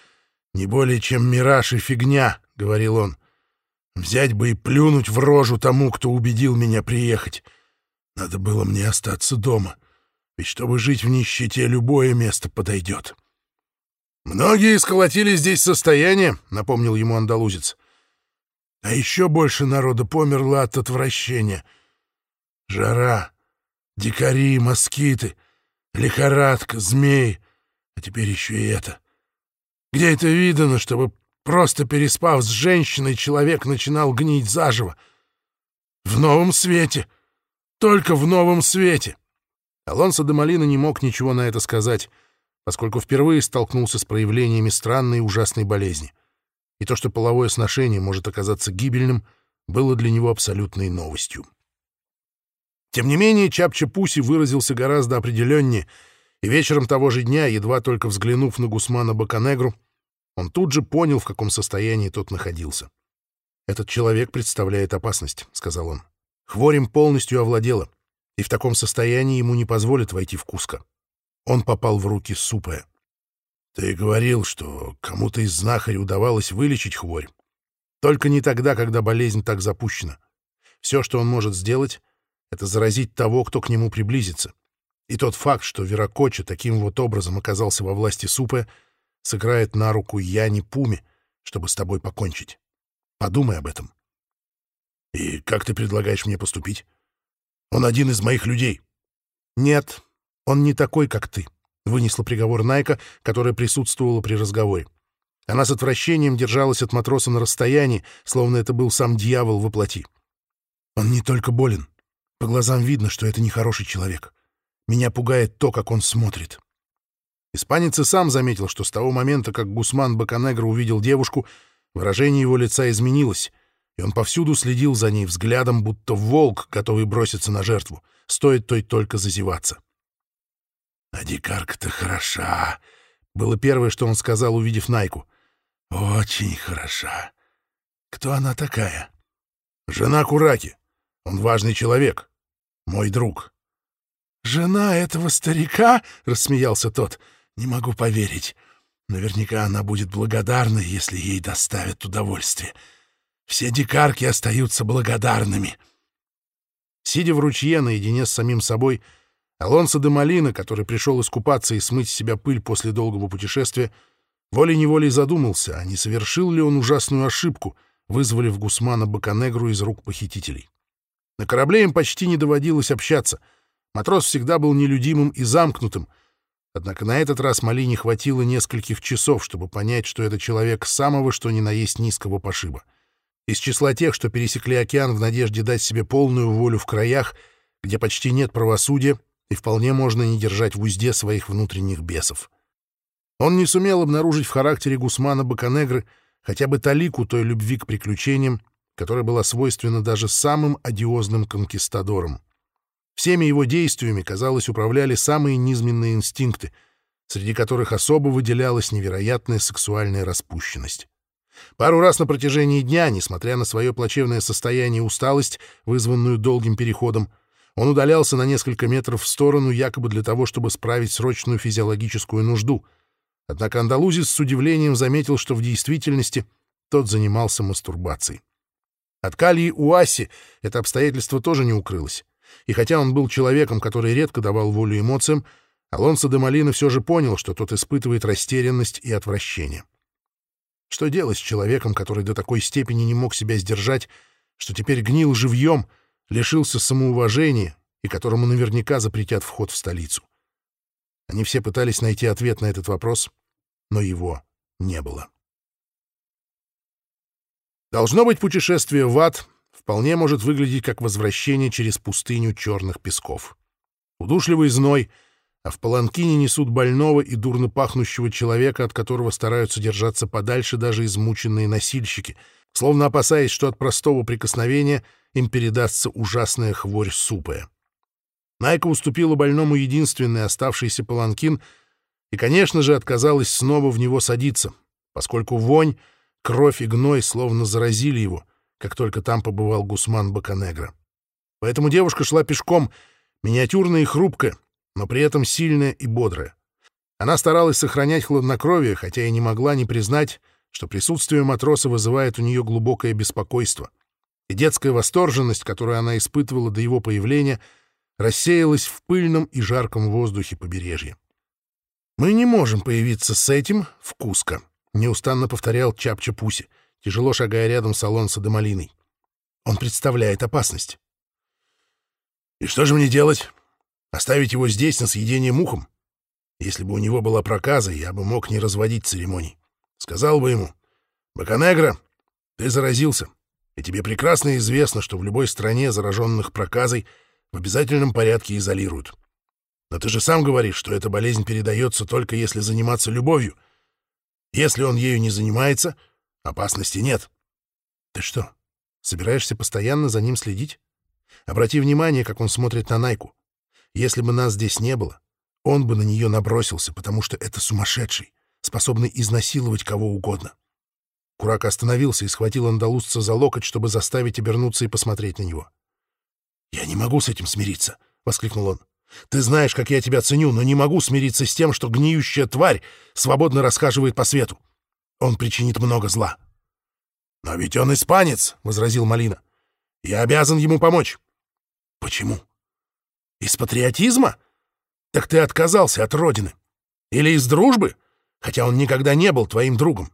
не более чем мираж и фигня», — говорил он. «Взять бы и плюнуть в рожу тому, кто убедил меня приехать. Надо было мне остаться дома, ведь чтобы жить в нищете, любое место подойдет. «Многие сколотили здесь состояние», — напомнил ему андалузец. «А еще больше народа померло от отвращения. Жара, дикари, москиты, лихорадка, змеи, а теперь еще и это. Где это видано, чтобы просто переспав с женщиной, человек начинал гнить заживо? В новом свете!» Только в новом свете. Алонсо де Малина не мог ничего на это сказать, поскольку впервые столкнулся с проявлениями странной и ужасной болезни. И то, что половое сношение может оказаться гибельным, было для него абсолютной новостью. Тем не менее, Чапча Пуси выразился гораздо определеннее, и вечером того же дня, едва только взглянув на Гусмана Баканегру, он тут же понял, в каком состоянии тот находился. «Этот человек представляет опасность», — сказал он. «Хворем полностью овладела, и в таком состоянии ему не позволят войти в Куско. Он попал в руки Супая. Ты говорил, что кому-то из знахарей удавалось вылечить хворь. Только не тогда, когда болезнь так запущена. Все, что он может сделать, это заразить того, кто к нему приблизится. И тот факт, что Веракоча таким вот образом оказался во власти Супы, сыграет на руку Яни Пуме, чтобы с тобой покончить. Подумай об этом. И как ты предлагаешь мне поступить? Он один из моих людей. Нет, он не такой, как ты, — вынесла приговор Найка, которая присутствовала при разговоре. Она с отвращением держалась от матроса на расстоянии, словно это был сам дьявол во плоти. Он не только болен. По глазам видно, что это нехороший человек. Меня пугает то, как он смотрит. Испанец и сам заметил, что с того момента, как Гусман Баканегро увидел девушку, выражение его лица изменилось, и он повсюду следил за ней взглядом, будто волк, готовый броситься на жертву, стоит той только зазеваться. «А дикарка-то хороша!» — было первое, что он сказал, увидев Найку. «Очень хороша. Кто она такая?» «Жена Кураки. Он важный человек. Мой друг». «Жена этого старика?» — рассмеялся тот. «Не могу поверить. Наверняка она будет благодарна, если ей доставят удовольствие. Все дикарки остаются благодарными». Сидя в ручье наедине с самим собой, — Алонсо де Малина, который пришел искупаться и смыть с себя пыль после долгого путешествия, волей-неволей задумался, а не совершил ли он ужасную ошибку, вызволив Гусмана Баканегру из рук похитителей. На корабле им почти не доводилось общаться. Матрос всегда был нелюдимым и замкнутым, однако на этот раз Малине хватило нескольких часов, чтобы понять, что это человек самого что ни на есть низкого пошиба. Из числа тех, что пересекли океан в надежде дать себе полную волю в краях, где почти нет правосудия, и вполне можно не держать в узде своих внутренних бесов. Он не сумел обнаружить в характере Гусмана Баканегры хотя бы талику той любви к приключениям, которая была свойственна даже самым одиозным конкистадорам. Всеми его действиями, казалось, управляли самые низменные инстинкты, среди которых особо выделялась невероятная сексуальная распущенность. Пару раз на протяжении дня, несмотря на свое плачевное состояние и усталость, вызванную долгим переходом, он удалялся на несколько метров в сторону, якобы для того, чтобы справить срочную физиологическую нужду. Однако андалузец с удивлением заметил, что в действительности тот занимался мастурбацией. От Калии Уаси это обстоятельство тоже не укрылось. И хотя он был человеком, который редко давал волю эмоциям, Алонсо де Малина все же понял, что тот испытывает растерянность и отвращение. Что делать с человеком, который до такой степени не мог себя сдержать, что теперь гнил живьем — лишился самоуважения и которому наверняка запретят вход в столицу. Они все пытались найти ответ на этот вопрос, но его не было. Должно быть, путешествие в ад вполне может выглядеть как возвращение через пустыню черных песков. Удушливый зной, а в паланкине несут больного и дурно пахнущего человека, от которого стараются держаться подальше даже измученные носильщики, словно опасаясь, что от простого прикосновения — им передастся ужасная хворь супая. Найка уступила больному единственный оставшийся паланкин и, конечно же, отказалась снова в него садиться, поскольку вонь, кровь и гной словно заразили его, как только там побывал Гусман Баканегра. Поэтому девушка шла пешком, миниатюрная и хрупкая, но при этом сильная и бодрая. Она старалась сохранять хладнокровие, хотя и не могла не признать, что присутствие матроса вызывает у нее глубокое беспокойство — и детская восторженность, которую она испытывала до его появления, рассеялась в пыльном и жарком воздухе побережья. «Мы не можем появиться с этим в Куско», — неустанно повторял Чапча Пуси, тяжело шагая рядом с Алонсо де Малиной. «Он представляет опасность». «И что же мне делать? Оставить его здесь на съедение мухам? Если бы у него была проказа, я бы мог не разводить церемоний. Сказал бы ему, «Баканегра, ты заразился и тебе прекрасно известно, что в любой стране зараженных проказой в обязательном порядке изолируют. Но ты же сам говоришь, что эта болезнь передается только если заниматься любовью. Если он ею не занимается, опасности нет. Ты что, собираешься постоянно за ним следить? Обрати внимание, как он смотрит на Найку. Если бы нас здесь не было, он бы на нее набросился, потому что это сумасшедший, способный изнасиловать кого угодно. Курак остановился и схватил андалузца за локоть, чтобы заставить обернуться и посмотреть на него. «Я не могу с этим смириться!» — воскликнул он. «Ты знаешь, как я тебя ценю, но не могу смириться с тем, что гниющая тварь свободно расхаживает по свету. Он причинит много зла». «Но ведь он испанец!» — возразил Малина. «Я обязан ему помочь». «Почему? Из патриотизма? Так ты отказался от родины. Или из дружбы, хотя он никогда не был твоим другом.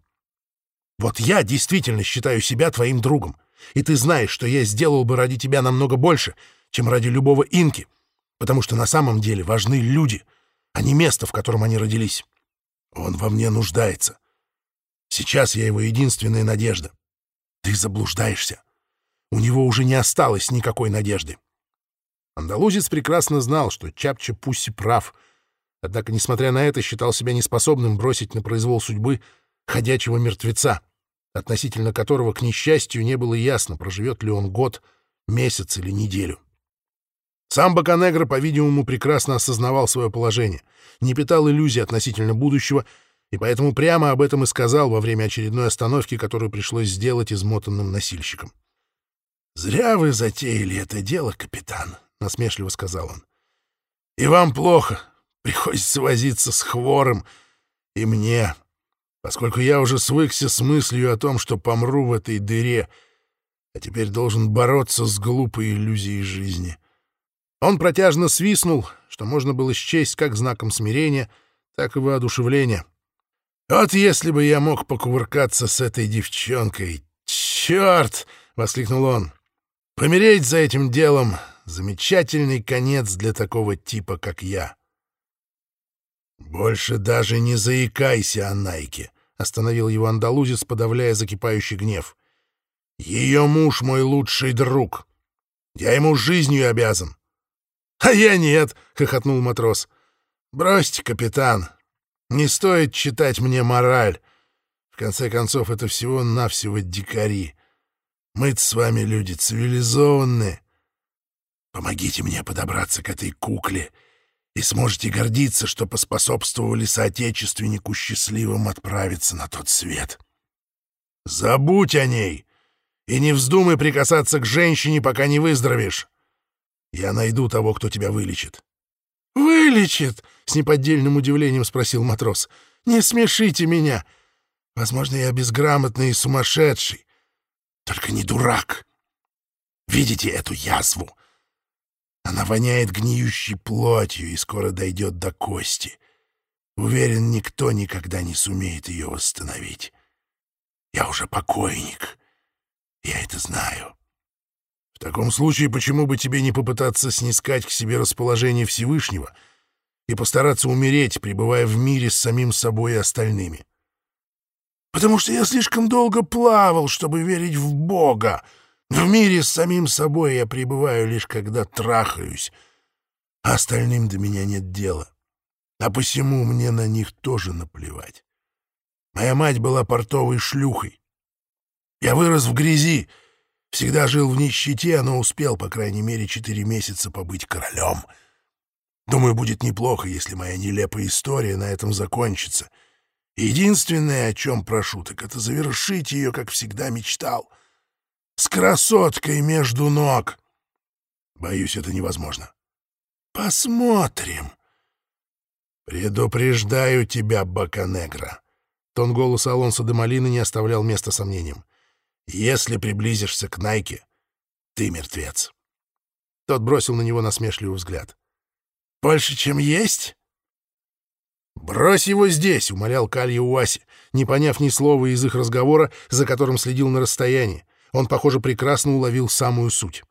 Вот я действительно считаю себя твоим другом, и ты знаешь, что я сделал бы ради тебя намного больше, чем ради любого инки, потому что на самом деле важны люди, а не место, в котором они родились. Он во мне нуждается. Сейчас я его единственная надежда. Ты заблуждаешься. У него уже не осталось никакой надежды. Андалузец прекрасно знал, что Чапча Пусси прав, однако, несмотря на это, считал себя неспособным бросить на произвол судьбы ходячего мертвеца, относительно которого, к несчастью, не было ясно, проживет ли он год, месяц или неделю. Сам Баканегро, по-видимому, прекрасно осознавал свое положение, не питал иллюзий относительно будущего и поэтому прямо об этом и сказал во время очередной остановки, которую пришлось сделать измотанным носильщиком. «Зря вы затеяли это дело, капитан», — насмешливо сказал он. «И вам плохо. Приходится возиться с хворым. И мне, поскольку я уже свыкся с мыслью о том, что помру в этой дыре, а теперь должен бороться с глупой иллюзией жизни». Он протяжно свистнул, что можно было счесть как знаком смирения, так и воодушевления. «Вот если бы я мог покувыркаться с этой девчонкой! Черт!» — воскликнул он. «Помереть за этим делом — замечательный конец для такого типа, как я». «Больше даже не заикайся о Найке», — остановил его андалузец, подавляя закипающий гнев. «Ее муж мой лучший друг. Я ему жизнью обязан». «А я нет», — хохотнул матрос. «Бросьте, капитан, не стоит читать мне мораль. В конце концов, это всего-навсего дикари. мы с вами люди цивилизованные. Помогите мне подобраться к этой кукле, и сможете гордиться, что поспособствовали соотечественнику счастливым отправиться на тот свет. Забудь о ней и не вздумай прикасаться к женщине, пока не выздоровеешь. Я найду того, кто тебя вылечит. «Вылечит?» — с неподдельным удивлением спросил матрос. «Не смешите меня. Возможно, я безграмотный и сумасшедший. Только не дурак. Видите эту язву? Она воняет гниющей плотью и скоро дойдет до кости. Уверен, никто никогда не сумеет ее восстановить. Я уже покойник. Я это знаю. В таком случае, почему бы тебе не попытаться снискать к себе расположение Всевышнего и постараться умереть, пребывая в мире с самим собой и остальными? Потому что я слишком долго плавал, чтобы верить в Бога. В мире с самим собой я пребываю лишь когда трахаюсь, а остальным до меня нет дела. А посему мне на них тоже наплевать. Моя мать была портовой шлюхой. Я вырос в грязи, Всегда жил в нищете, но успел, по крайней мере, четыре месяца побыть королем. Думаю, будет неплохо, если моя нелепая история на этом закончится. Единственное, о чем прошу, так это завершить ее, как всегда мечтал. С красоткой между ног. Боюсь, это невозможно. Посмотрим. Предупреждаю тебя, Баканегра. Тон голоса Алонса де Малины не оставлял места сомнениям. Если приблизишься к Найке, ты мертвец. Тот бросил на него насмешливый взгляд. «Больше, чем есть?» «Брось его здесь!» — умолял Калья Уаси, не поняв ни слова из их разговора, за которым следил на расстоянии. Он, похоже, прекрасно уловил самую суть.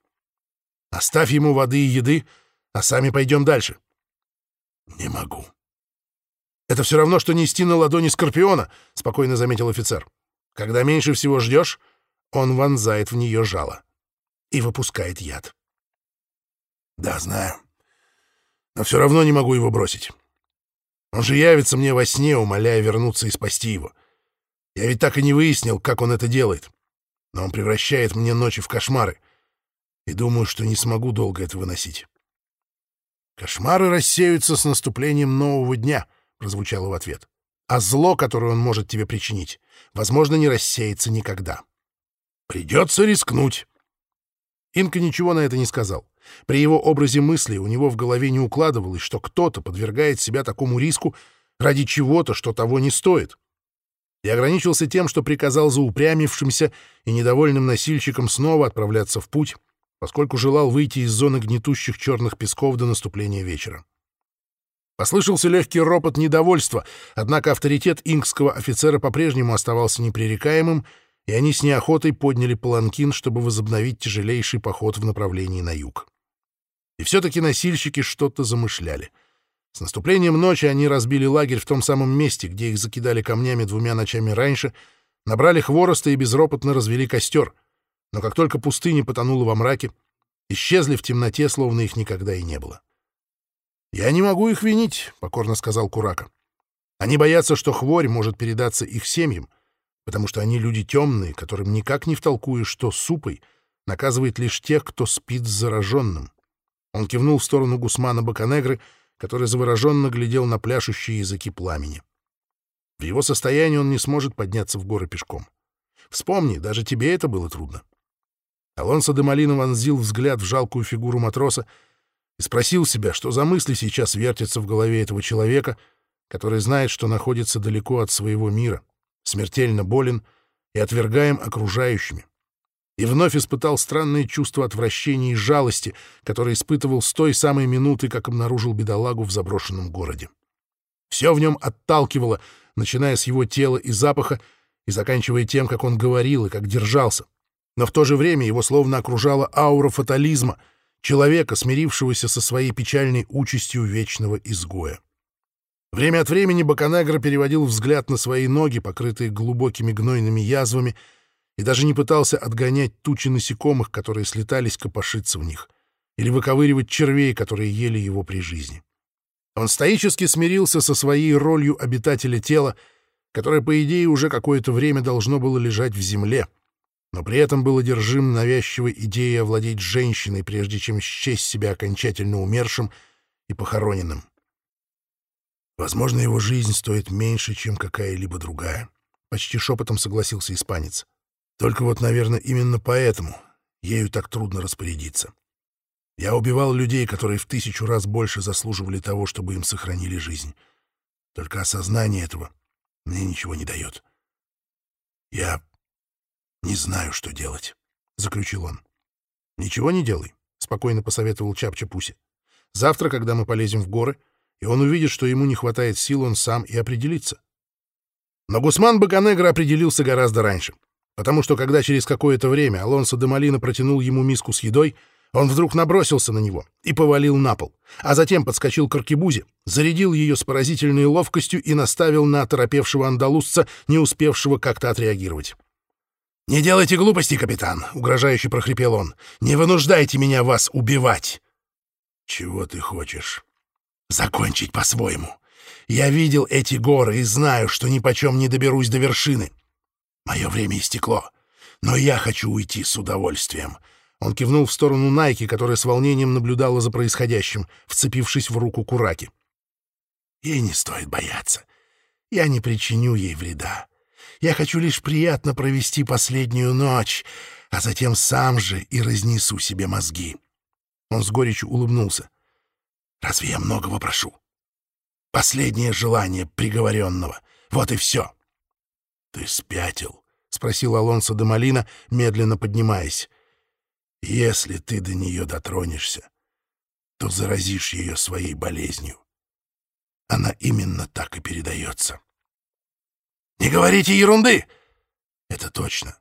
«Оставь ему воды и еды, а сами пойдем дальше». «Не могу». «Это все равно, что нести на ладони скорпиона», — спокойно заметил офицер. «Когда меньше всего ждешь, он вонзает в нее жало и выпускает яд. Да, знаю. Но все равно не могу его бросить. Он же явится мне во сне, умоляя вернуться и спасти его. Я ведь так и не выяснил, как он это делает. Но он превращает мне ночи в кошмары. и думаю, что не смогу долго это выносить. «Кошмары рассеются с наступлением нового дня», — прозвучало в ответ. «А зло, которое он может тебе причинить, возможно, не рассеется никогда. Придется рискнуть». Инка ничего на это не сказал. При его образе мысли у него в голове не укладывалось, что кто-то подвергает себя такому риску ради чего-то, что того не стоит. И ограничился тем, что приказал заупрямившимся и недовольным носильщикам снова отправляться в путь, поскольку желал выйти из зоны гнетущих черных песков до наступления вечера. Послышался легкий ропот недовольства, однако авторитет инкского офицера по-прежнему оставался непререкаемым, и они с неохотой подняли паланкин, чтобы возобновить тяжелейший поход в направлении на юг. И все-таки носильщики что-то замышляли. С наступлением ночи они разбили лагерь в том самом месте, где их закидали камнями двумя ночами раньше, набрали хвороста и безропотно развели костер. Но как только пустыня потонула во мраке, исчезли в темноте, словно их никогда и не было. «Я не могу их винить», — покорно сказал Курака. «Они боятся, что хворь может передаться их семьям, потому что они люди темные, которым никак не втолкуешь, что супой наказывает лишь тех, кто спит с зараженным. Он кивнул в сторону Гусмана Баканегры, который завороженно глядел на пляшущие языки пламени. В его состоянии он не сможет подняться в горы пешком. Вспомни, даже тебе это было трудно. Алонсо де Малина вонзил взгляд в жалкую фигуру матроса и спросил себя, что за мысли сейчас вертятся в голове этого человека, который знает, что находится далеко от своего мира, смертельно болен и отвергаем окружающими, и вновь испытал странные чувства отвращения и жалости, которые испытывал с той самой минуты, как обнаружил бедолагу в заброшенном городе. Все в нем отталкивало, начиная с его тела и запаха, и заканчивая тем, как он говорил и как держался. Но в то же время его словно окружала аура фатализма, человека, смирившегося со своей печальной участью вечного изгоя. Время от времени Баканагра переводил взгляд на свои ноги, покрытые глубокими гнойными язвами, и даже не пытался отгонять тучи насекомых, которые слетались копошиться в них, или выковыривать червей, которые ели его при жизни. Он стоически смирился со своей ролью обитателя тела, которое, по идее, уже какое-то время должно было лежать в земле, но при этом был одержим навязчивой идеей овладеть женщиной, прежде чем счесть себя окончательно умершим и похороненным. Возможно, его жизнь стоит меньше, чем какая-либо другая. Почти шепотом согласился испанец. Только вот, наверное, именно поэтому ею так трудно распорядиться. Я убивал людей, которые в тысячу раз больше заслуживали того, чтобы им сохранили жизнь. Только осознание этого мне ничего не дает. Я не знаю, что делать, — заключил он. Ничего не делай, — спокойно посоветовал Чапча Пуси. Завтра, когда мы полезем в горы, и он увидит, что ему не хватает сил, он сам и определится. Но Гусман Баганегра определился гораздо раньше — потому что когда через какое-то время Алонсо де Малина протянул ему миску с едой, он вдруг набросился на него и повалил на пол, а затем подскочил к аркебузе, зарядил ее с поразительной ловкостью и наставил на оторопевшего андалузца, не успевшего как-то отреагировать. «Не делайте глупостей, капитан!» — угрожающе прохрипел он. «Не вынуждайте меня вас убивать!» «Чего ты хочешь?» «Закончить по-своему. Я видел эти горы и знаю, что ни почем не доберусь до вершины. Мое время истекло, но я хочу уйти с удовольствием. Он кивнул в сторону Найки, которая с волнением наблюдала за происходящим, вцепившись в руку Кураки. Ей не стоит бояться. Я не причиню ей вреда. Я хочу лишь приятно провести последнюю ночь, а затем сам же и разнесу себе мозги. Он с горечью улыбнулся. Разве я многого прошу? Последнее желание приговоренного. Вот и все. «Ты спятил?» — спросил Алонсо де Малина, медленно поднимаясь. «Если ты до нее дотронешься, то заразишь ее своей болезнью. Она именно так и передается». «Не говорите ерунды!» «Это точно.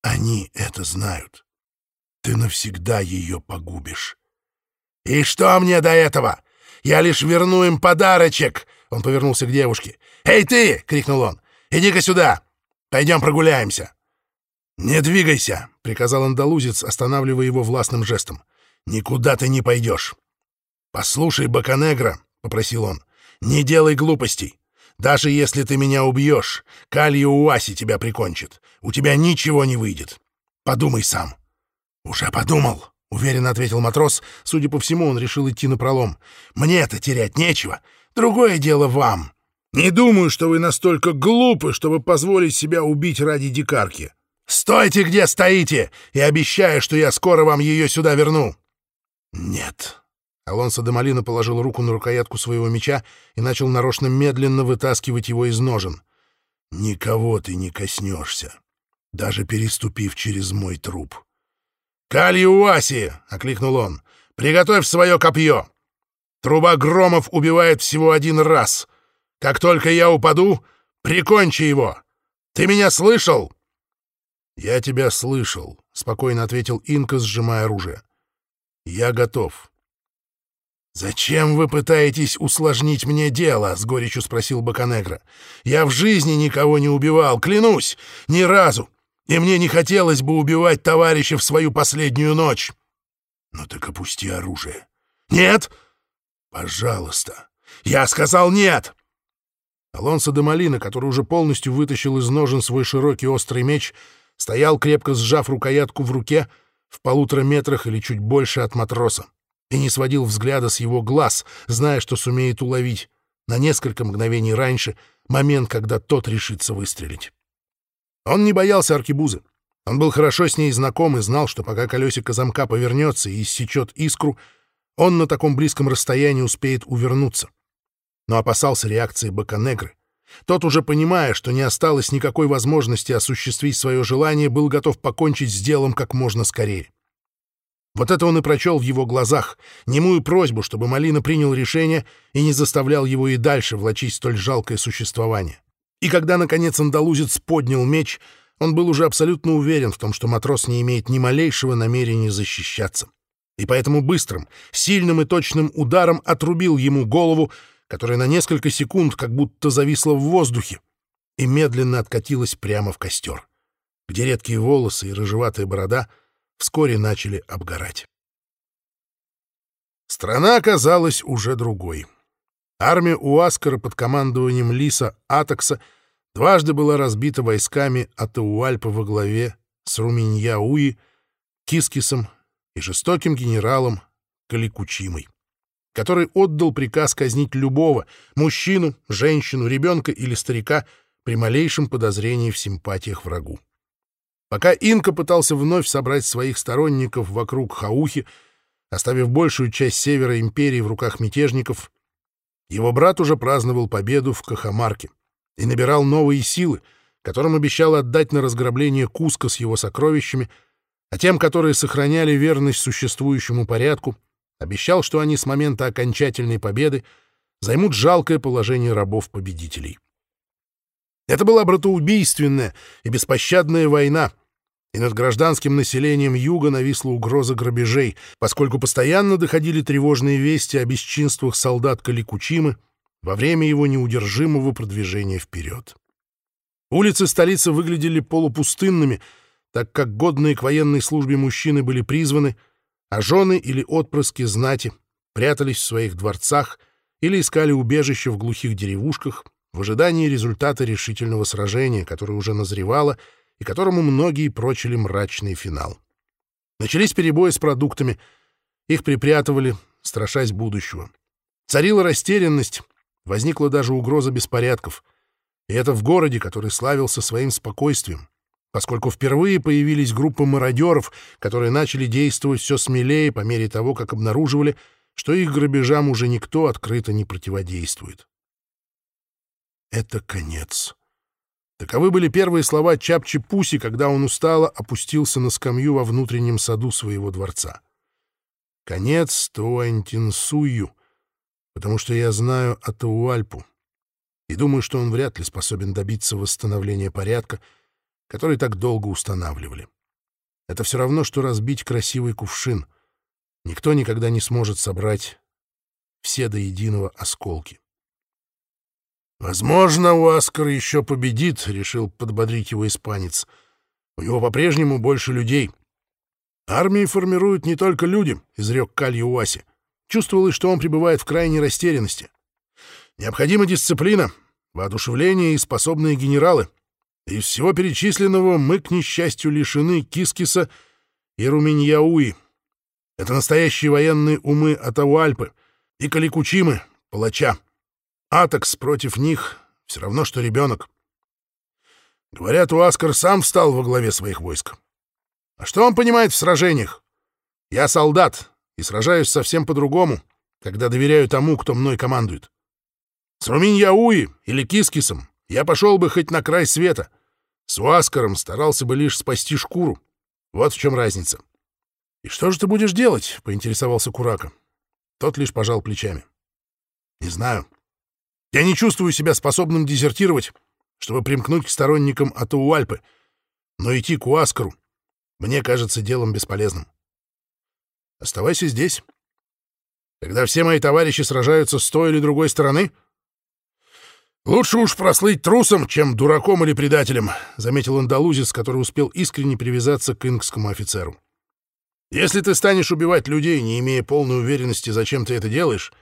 Они это знают. Ты навсегда ее погубишь». «И что мне до этого? Я лишь верну им подарочек!» Он повернулся к девушке. «Эй ты!» — крикнул он. Иди-ка сюда! Пойдем прогуляемся!» «Не двигайся!» — приказал андалузец, останавливая его властным жестом. «Никуда ты не пойдешь!» «Послушай, Баканегра!» — попросил он. «Не делай глупостей! Даже если ты меня убьешь, Калья Уаси тебя прикончит. У тебя ничего не выйдет. Подумай сам». «Уже подумал!» —— уверенно ответил матрос. Судя по всему, он решил идти на пролом. «Мне-то терять нечего. Другое дело вам». «Не думаю, что вы настолько глупы, чтобы позволить себя убить ради дикарки». «Стойте, где стоите, и обещаю, что я скоро вам ее сюда верну». «Нет». Алонсо де Малина положил руку на рукоятку своего меча и начал нарочно медленно вытаскивать его из ножен. «Никого ты не коснешься, даже переступив через мой труп». «Кальюаси!» — окликнул он. «Приготовь свое копье! Труба громов убивает всего один раз. Как только я упаду, прикончи его! Ты меня слышал?» «Я тебя слышал», — спокойно ответил Инка, сжимая оружие. «Я готов». «Зачем вы пытаетесь усложнить мне дело?» — с горечью спросил Баканегра. «Я в жизни никого не убивал, клянусь, ни разу, и мне не хотелось бы убивать товарища в свою последнюю ночь». «Ну так опусти оружие». «Нет!» «Пожалуйста». «Я сказал нет!» Алонсо де Малина, который уже полностью вытащил из ножен свой широкий острый меч, стоял, крепко сжав рукоятку в руке, в полутора метрах или чуть больше от матроса, и не сводил взгляда с его глаз, зная, что сумеет уловить на несколько мгновений раньше момент, когда тот решится выстрелить. Он не боялся аркибузы. Он был хорошо с ней знаком и знал, что пока колесико замка повернется и иссечет искру, он на таком близком расстоянии успеет увернуться. Но опасался реакции Баканегры. Тот, уже понимая, что не осталось никакой возможности осуществить свое желание, был готов покончить с делом как можно скорее. Вот это он и прочел в его глазах, немую просьбу, чтобы Малина принял решение и не заставлял его и дальше влачить столь жалкое существование. И когда, наконец, андалузец поднял меч, он был уже абсолютно уверен в том, что матрос не имеет ни малейшего намерения защищаться. И поэтому быстрым, сильным и точным ударом отрубил ему голову, которая на несколько секунд как будто зависла в воздухе и медленно откатилась прямо в костер, где редкие волосы и рыжеватая борода вскоре начали обгорать. Страна оказалась уже другой. Армия Уаскара под командованием Лиса Атакса дважды была разбита войсками Атауальпа во главе с Руминьяуи, Кискисом и жестоким генералом Каликучимой который отдал приказ казнить любого — мужчину, женщину, ребенка или старика — при малейшем подозрении в симпатиях врагу. Пока Инка пытался вновь собрать своих сторонников вокруг Хаухи, оставив большую часть севера империи в руках мятежников, его брат уже праздновал победу в Кахамарке и набирал новые силы, которым обещал отдать на разграбление Куска с его сокровищами, а тем, которые сохраняли верность существующему порядку — Обещал, что они с момента окончательной победы займут жалкое положение рабов-победителей. Это была братоубийственная и беспощадная война, и над гражданским населением Юга нависла угроза грабежей, поскольку постоянно доходили тревожные вести о бесчинствах солдат Каликучимы во время его неудержимого продвижения вперед. Улицы столицы выглядели полупустынными, так как годные к военной службе мужчины были призваны — а жены или отпрыски знати прятались в своих дворцах или искали убежище в глухих деревушках в ожидании результата решительного сражения, которое уже назревало и которому многие прочили мрачный финал. Начались перебои с продуктами, их припрятывали, страшась будущего. Царила растерянность, возникла даже угроза беспорядков. И это в городе, который славился своим спокойствием поскольку впервые появились группы мародеров, которые начали действовать все смелее по мере того, как обнаруживали, что их грабежам уже никто открыто не противодействует. Это конец. Таковы были первые слова Чапчи Пуси, когда он устало опустился на скамью во внутреннем саду своего дворца. Конец Туантинсую, потому что я знаю Атауальпу и думаю, что он вряд ли способен добиться восстановления порядка, который так долго устанавливали. Это все равно, что разбить красивый кувшин. Никто никогда не сможет собрать все до единого осколки. «Возможно, Уаскар еще победит», — решил подбодрить его испанец. «У него по-прежнему больше людей. Армии формируют не только люди», — изрек Каль Уаси. Чувствовалось, что он пребывает в крайней растерянности. «Необходима дисциплина, воодушевление и способные генералы. Из всего перечисленного мы, к несчастью, лишены Кискиса и Руминьяуи. Это настоящие военные умы Атауальпы и Каликучимы, палача. Атакс против них все равно, что ребенок. Говорят, Уаскар сам встал во главе своих войск. А что он понимает в сражениях? Я солдат и сражаюсь совсем по-другому, когда доверяю тому, кто мной командует. С Руминьяуи или Кискисом я пошел бы хоть на край света. С Уаскаром старался бы лишь спасти шкуру. Вот в чем разница. — И что же ты будешь делать? — поинтересовался Курака. Тот лишь пожал плечами. — Не знаю. Я не чувствую себя способным дезертировать, чтобы примкнуть к сторонникам Атауальпы, но идти к Уаскару мне кажется делом бесполезным. Оставайся здесь. Когда все мои товарищи сражаются с той или другой стороны, лучше уж прослыть трусом, чем дураком или предателем, заметил андалузец, который успел искренне привязаться к ингскому офицеру. Если ты станешь убивать людей, не имея полной уверенности, зачем ты это делаешь,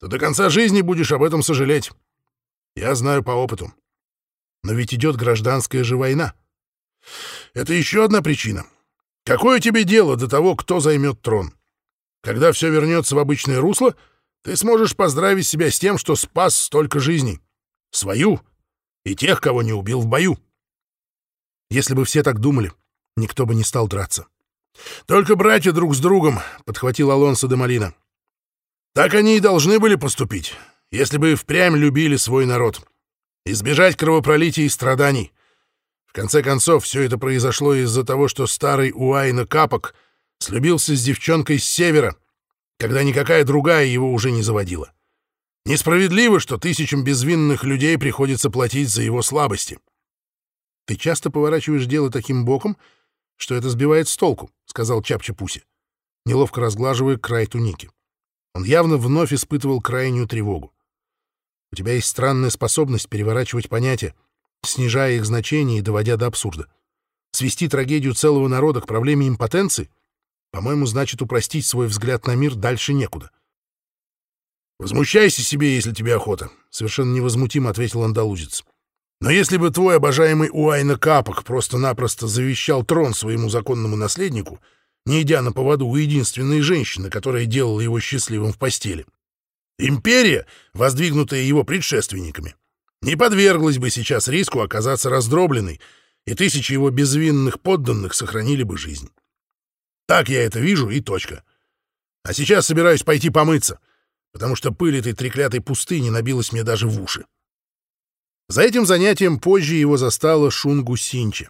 то до конца жизни будешь об этом сожалеть. Я знаю по опыту. Но ведь идет гражданская же война. Это еще одна причина. Какое тебе дело до того, кто займет трон? Когда все вернется в обычное русло, ты сможешь поздравить себя с тем, что спас столько жизней. Свою и тех, кого не убил в бою. Если бы все так думали, никто бы не стал драться. «Только братья друг с другом», — подхватил Алонсо де Малина. «Так они и должны были поступить, если бы впрямь любили свой народ. Избежать кровопролития и страданий. В конце концов, все это произошло из-за того, что старый Уайна Капок слюбился с девчонкой с севера, когда никакая другая его уже не заводила. Несправедливо, что тысячам безвинных людей приходится платить за его слабости. Ты часто поворачиваешь дело таким боком, что это сбивает с толку, — сказал Чапча-Пуси, неловко разглаживая край туники. Он явно вновь испытывал крайнюю тревогу. У тебя есть странная способность переворачивать понятия, снижая их значение и доводя до абсурда. Свести трагедию целого народа к проблеме импотенции, по-моему, значит упростить свой взгляд на мир дальше некуда. «Возмущайся себе, если тебе охота», — совершенно невозмутимо ответил андалузец. «Но если бы твой обожаемый Уайна Капок просто-напросто завещал трон своему законному наследнику, не идя на поводу у единственной женщины, которая делала его счастливым в постели, Империя, воздвигнутая его предшественниками, не подверглась бы сейчас риску оказаться раздробленной, и тысячи его безвинных подданных сохранили бы жизнь. Так я это вижу, и точка. А сейчас собираюсь пойти помыться, потому что пыль этой треклятой пустыни набилась мне даже в уши. За этим занятием позже его застала Шунгу Синчи.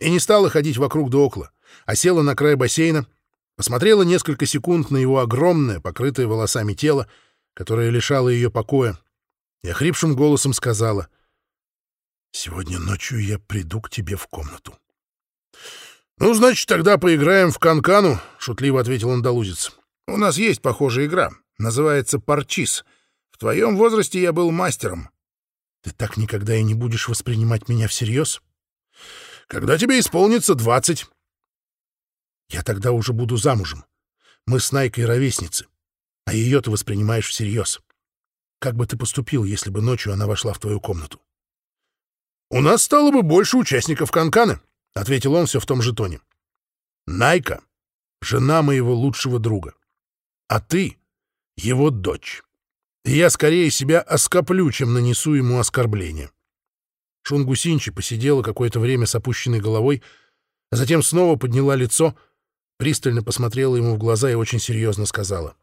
И не стала ходить вокруг да около, а села на край бассейна, посмотрела несколько секунд на его огромное, покрытое волосами тело, которая лишала ее покоя, и охрипшим голосом сказала, «Сегодня ночью я приду к тебе в комнату». «Ну, значит, тогда поиграем в канкану», — шутливо ответил андалузец. «У нас есть похожая игра. Называется парчис. В твоем возрасте я был мастером». «Ты так никогда и не будешь воспринимать меня всерьез?» «Когда тебе исполнится двадцать». «Я тогда уже буду замужем. Мы с Найкой ровесницы а ее ты воспринимаешь всерьез. Как бы ты поступил, если бы ночью она вошла в твою комнату? — У нас стало бы больше участников Канканы, — ответил он все в том же тоне. — Найка — жена моего лучшего друга, а ты — его дочь. И я скорее себя оскоплю, чем нанесу ему оскорбление. Шунгу Синчи посидела какое-то время с опущенной головой, а затем снова подняла лицо, пристально посмотрела ему в глаза и очень серьезно сказала.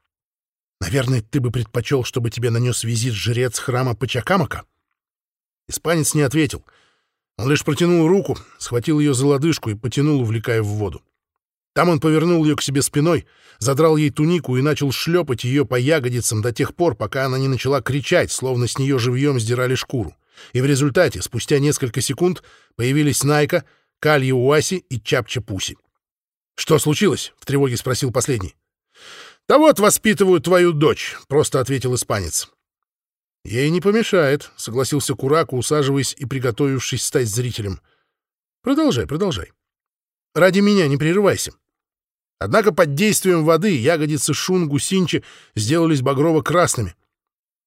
Наверное, ты бы предпочел, чтобы тебе нанес визит жрец храма Пачакамака? Испанец не ответил. Он лишь протянул руку, схватил ее за лодыжку и потянул, увлекая в воду. Там он повернул ее к себе спиной, задрал ей тунику и начал шлепать ее по ягодицам до тех пор, пока она не начала кричать, словно с нее живьем сдирали шкуру. И в результате, спустя несколько секунд, появились Найка, Калья Уаси и Чапча Пуси. «Что случилось?» — в тревоге спросил последний. «Да вот воспитываю твою дочь», — просто ответил испанец. «Ей не помешает», — согласился Кураку, усаживаясь и приготовившись стать зрителем. «Продолжай, продолжай. Ради меня не прерывайся». Однако под действием воды ягодицы Шунгу Синчи сделались багрово-красными,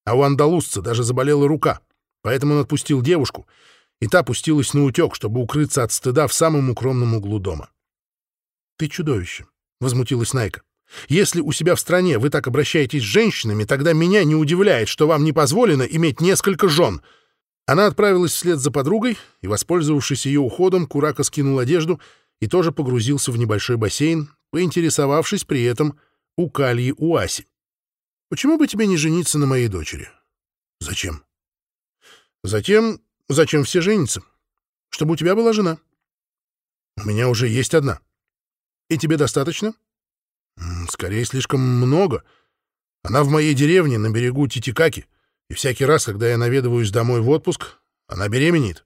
а у андалузца даже заболела рука, поэтому он отпустил девушку, и та пустилась на утек, чтобы укрыться от стыда в самом укромном углу дома. «Ты чудовище», — возмутилась Найка. Если у себя в стране вы так обращаетесь с женщинами, тогда меня не удивляет, что вам не позволено иметь несколько жен. Она отправилась вслед за подругой, и, воспользовавшись ее уходом, Курака скинул одежду и тоже погрузился в небольшой бассейн, поинтересовавшись при этом у Кальи Уаси. «Почему бы тебе не жениться на моей дочери?» «Зачем?» «Затем, зачем все женятся? Чтобы у тебя была жена». «У меня уже есть одна». «И тебе достаточно?» «Скорее, слишком много. Она в моей деревне на берегу Титикаки, и всякий раз, когда я наведываюсь домой в отпуск, она беременеет.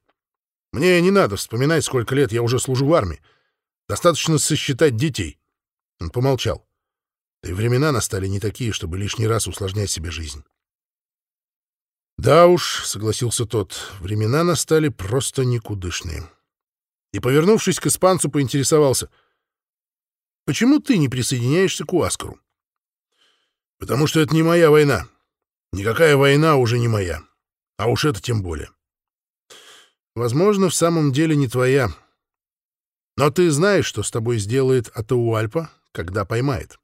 Мне не надо вспоминать, сколько лет я уже служу в армии. Достаточно сосчитать детей». Он помолчал. Да и времена настали не такие, чтобы лишний раз усложнять себе жизнь. «Да уж», — согласился тот, — «времена настали просто никудышные». И, повернувшись к испанцу, поинтересовался — Почему ты не присоединяешься к Уаскару? Потому что это не моя война. Никакая война уже не моя. А уж это тем более. Возможно, в самом деле не твоя. Но ты знаешь, что с тобой сделает Атауальпа, когда поймает.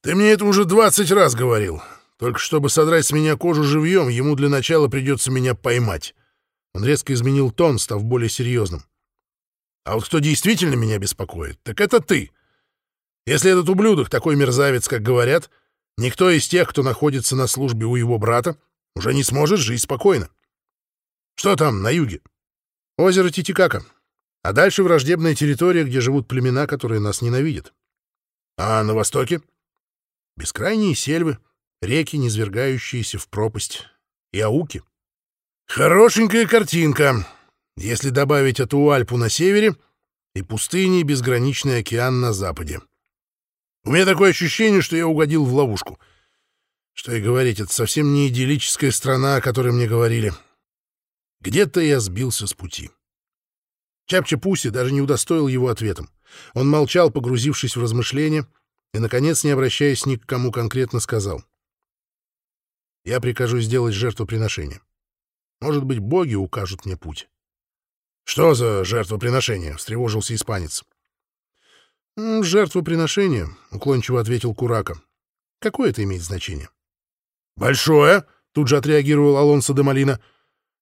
Ты мне это уже двадцать раз говорил. Только чтобы содрать с меня кожу живьем, ему для начала придется меня поймать. Он резко изменил тон, став более серьезным. А вот кто действительно меня беспокоит, так это ты. Если этот ублюдок такой мерзавец, как говорят, никто из тех, кто находится на службе у его брата, уже не сможет жить спокойно. Что там на юге? Озеро Титикака. А дальше враждебная территория, где живут племена, которые нас ненавидят. А на востоке? Бескрайние сельвы, реки, низвергающиеся в пропасть, и ауки. Хорошенькая картинка, если добавить эту Альпу на севере и пустыни и безграничный океан на западе. У меня такое ощущение, что я угодил в ловушку. Что и говорить, это совсем не идиллическая страна, о которой мне говорили. Где-то я сбился с пути. Чапча Пуси даже не удостоил его ответом. Он молчал, погрузившись в размышления, и, наконец, не обращаясь ни к кому конкретно, сказал. «Я прикажу сделать жертвоприношение. Может быть, боги укажут мне путь». «Что за жертвоприношение?» — встревожился испанец. «Жертвоприношение», — уклончиво ответил Курака. «Какое это имеет значение?» «Большое», — тут же отреагировал Алонсо де Малина.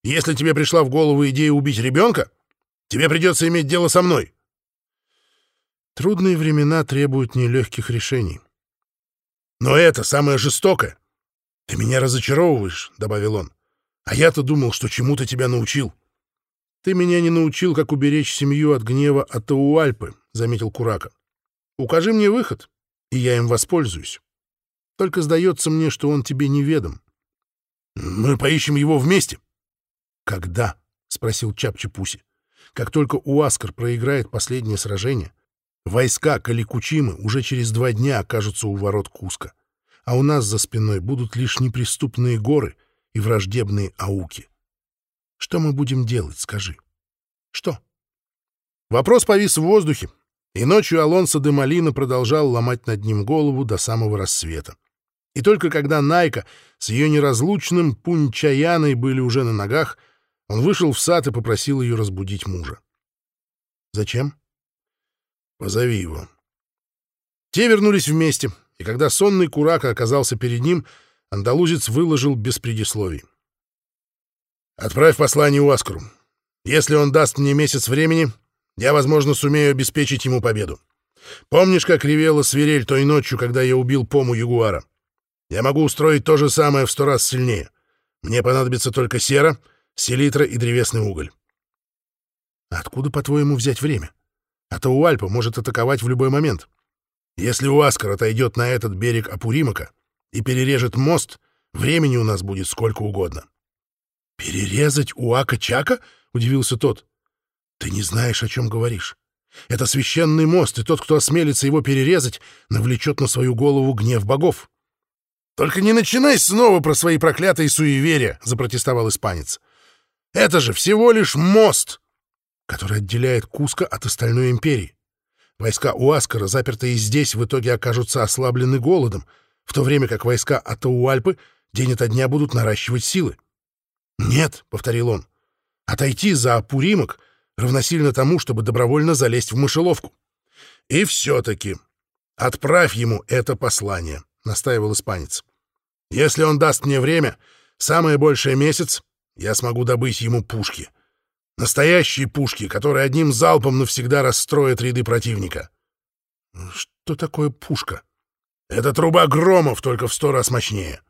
«Если тебе пришла в голову идея убить ребенка, тебе придется иметь дело со мной». Трудные времена требуют нелегких решений. «Но это самое жестокое. Ты меня разочаровываешь», — добавил он. «А я-то думал, что чему-то тебя научил». «Ты меня не научил, как уберечь семью от гнева Атауальпы», — заметил Курака. Укажи мне выход, и я им воспользуюсь. Только сдается мне, что он тебе неведом. Мы поищем его вместе. Когда? — спросил Чапчи-Пуси. Как только Уаскар проиграет последнее сражение, войска Каликучимы уже через два дня окажутся у ворот Куска, а у нас за спиной будут лишь неприступные горы и враждебные ауки. Что мы будем делать, скажи? Что? Вопрос повис в воздухе, и ночью Алонсо де Малина продолжал ломать над ним голову до самого рассвета. И только когда Найка с ее неразлучным Пунчаяной были уже на ногах, он вышел в сад и попросил ее разбудить мужа. «Зачем?» «Позови его». Те вернулись вместе, и когда сонный Курака оказался перед ним, андалузец выложил без предисловий. «Отправь послание Уаскару. Если он даст мне месяц времени, я, возможно, сумею обеспечить ему победу. Помнишь, как ревела свирель той ночью, когда я убил Пому Ягуара? Я могу устроить то же самое в сто раз сильнее. Мне понадобится только сера, селитра и древесный уголь. Откуда, по-твоему, взять время? А то Уальпа может атаковать в любой момент. Если Уаскар отойдет на этот берег Апуримака и перережет мост, времени у нас будет сколько угодно. «Перерезать Уака-Чака?» — удивился тот. Ты не знаешь, о чем говоришь. Это священный мост, и тот, кто осмелится его перерезать, навлечет на свою голову гнев богов. «Только не начинай снова про свои проклятые суеверия», — запротестовал испанец. «Это же всего лишь мост, который отделяет Куска от остальной империи. Войска Уаскара, запертые здесь, в итоге окажутся ослаблены голодом, в то время как войска Атауальпы день ото дня будут наращивать силы. «Нет», — повторил он, — «отойти за Апуримок равносильно тому, чтобы добровольно залезть в мышеловку. И все-таки Отправь ему это послание, — настаивал испанец. Если он даст мне время, самое большее месяц, я смогу добыть ему пушки. Настоящие пушки, которые одним залпом навсегда расстроят ряды противника. Что такое пушка? Это труба громов, только в сто раз мощнее.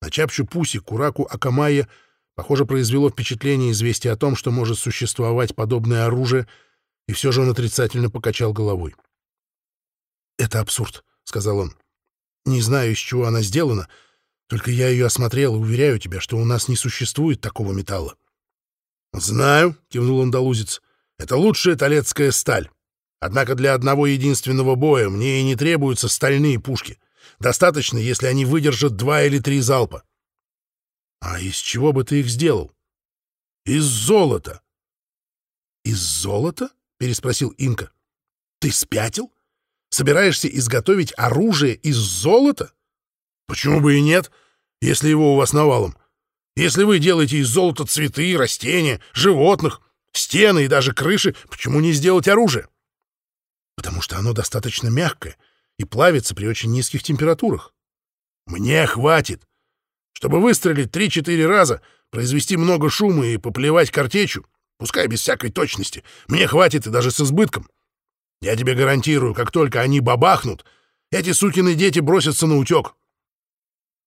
На Чапчу Пуси Кураку Акамайя, похоже, произвело впечатление известия о том, что может существовать подобное оружие, и все же он отрицательно покачал головой. «Это абсурд», — сказал он. «Не знаю, из чего она сделана, только я ее осмотрел и уверяю тебя, что у нас не существует такого металла». «Знаю», — кивнул андалузец, — «это лучшая талецкая сталь. Однако для одного единственного боя мне и не требуются стальные пушки. Достаточно, если они выдержат два или три залпа». «А из чего бы ты их сделал?» «Из золота». «Из золота?» — переспросил Инка. «Ты спятил? Собираешься изготовить оружие из золота?» «Почему бы и нет, если его у вас навалом? Если вы делаете из золота цветы, растения, животных, стены и даже крыши, почему не сделать оружие? Потому что оно достаточно мягкое и плавится при очень низких температурах. Мне хватит. Чтобы выстрелить три-четыре раза, произвести много шума и поплевать картечью, пускай без всякой точности, мне хватит и даже с избытком. Я тебе гарантирую, как только они бабахнут, эти сукины дети бросятся на утек.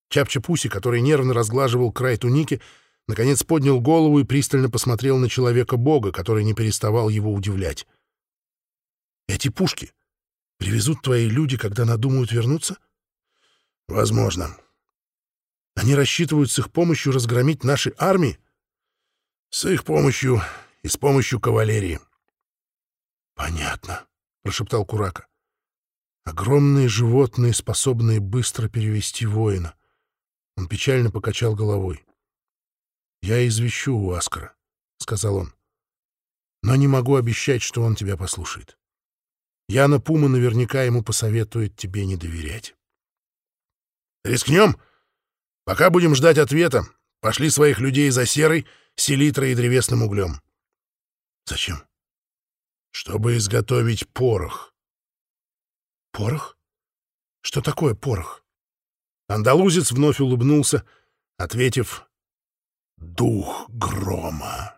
Чапча-Пуси, который нервно разглаживал край туники, наконец поднял голову и пристально посмотрел на человека-бога, который не переставал его удивлять. «Эти пушки привезут твои люди, когда надумают вернуться?» «Возможно». «Они рассчитывают с их помощью разгромить наши армии?» «С их помощью и с помощью кавалерии». «Понятно», — прошептал Курака. «Огромные животные, способные быстро перевести воина. Он печально покачал головой. «Я извещу у Аскара», — сказал он. «Но не могу обещать, что он тебя послушает. Яна Пума наверняка ему посоветует тебе не доверять». «Рискнем? Пока будем ждать ответа, пошли своих людей за серой, селитрой и древесным углем». «Зачем?» «Чтобы изготовить порох». «Порох? Что такое порох?» Андалузец вновь улыбнулся, ответив «Дух грома».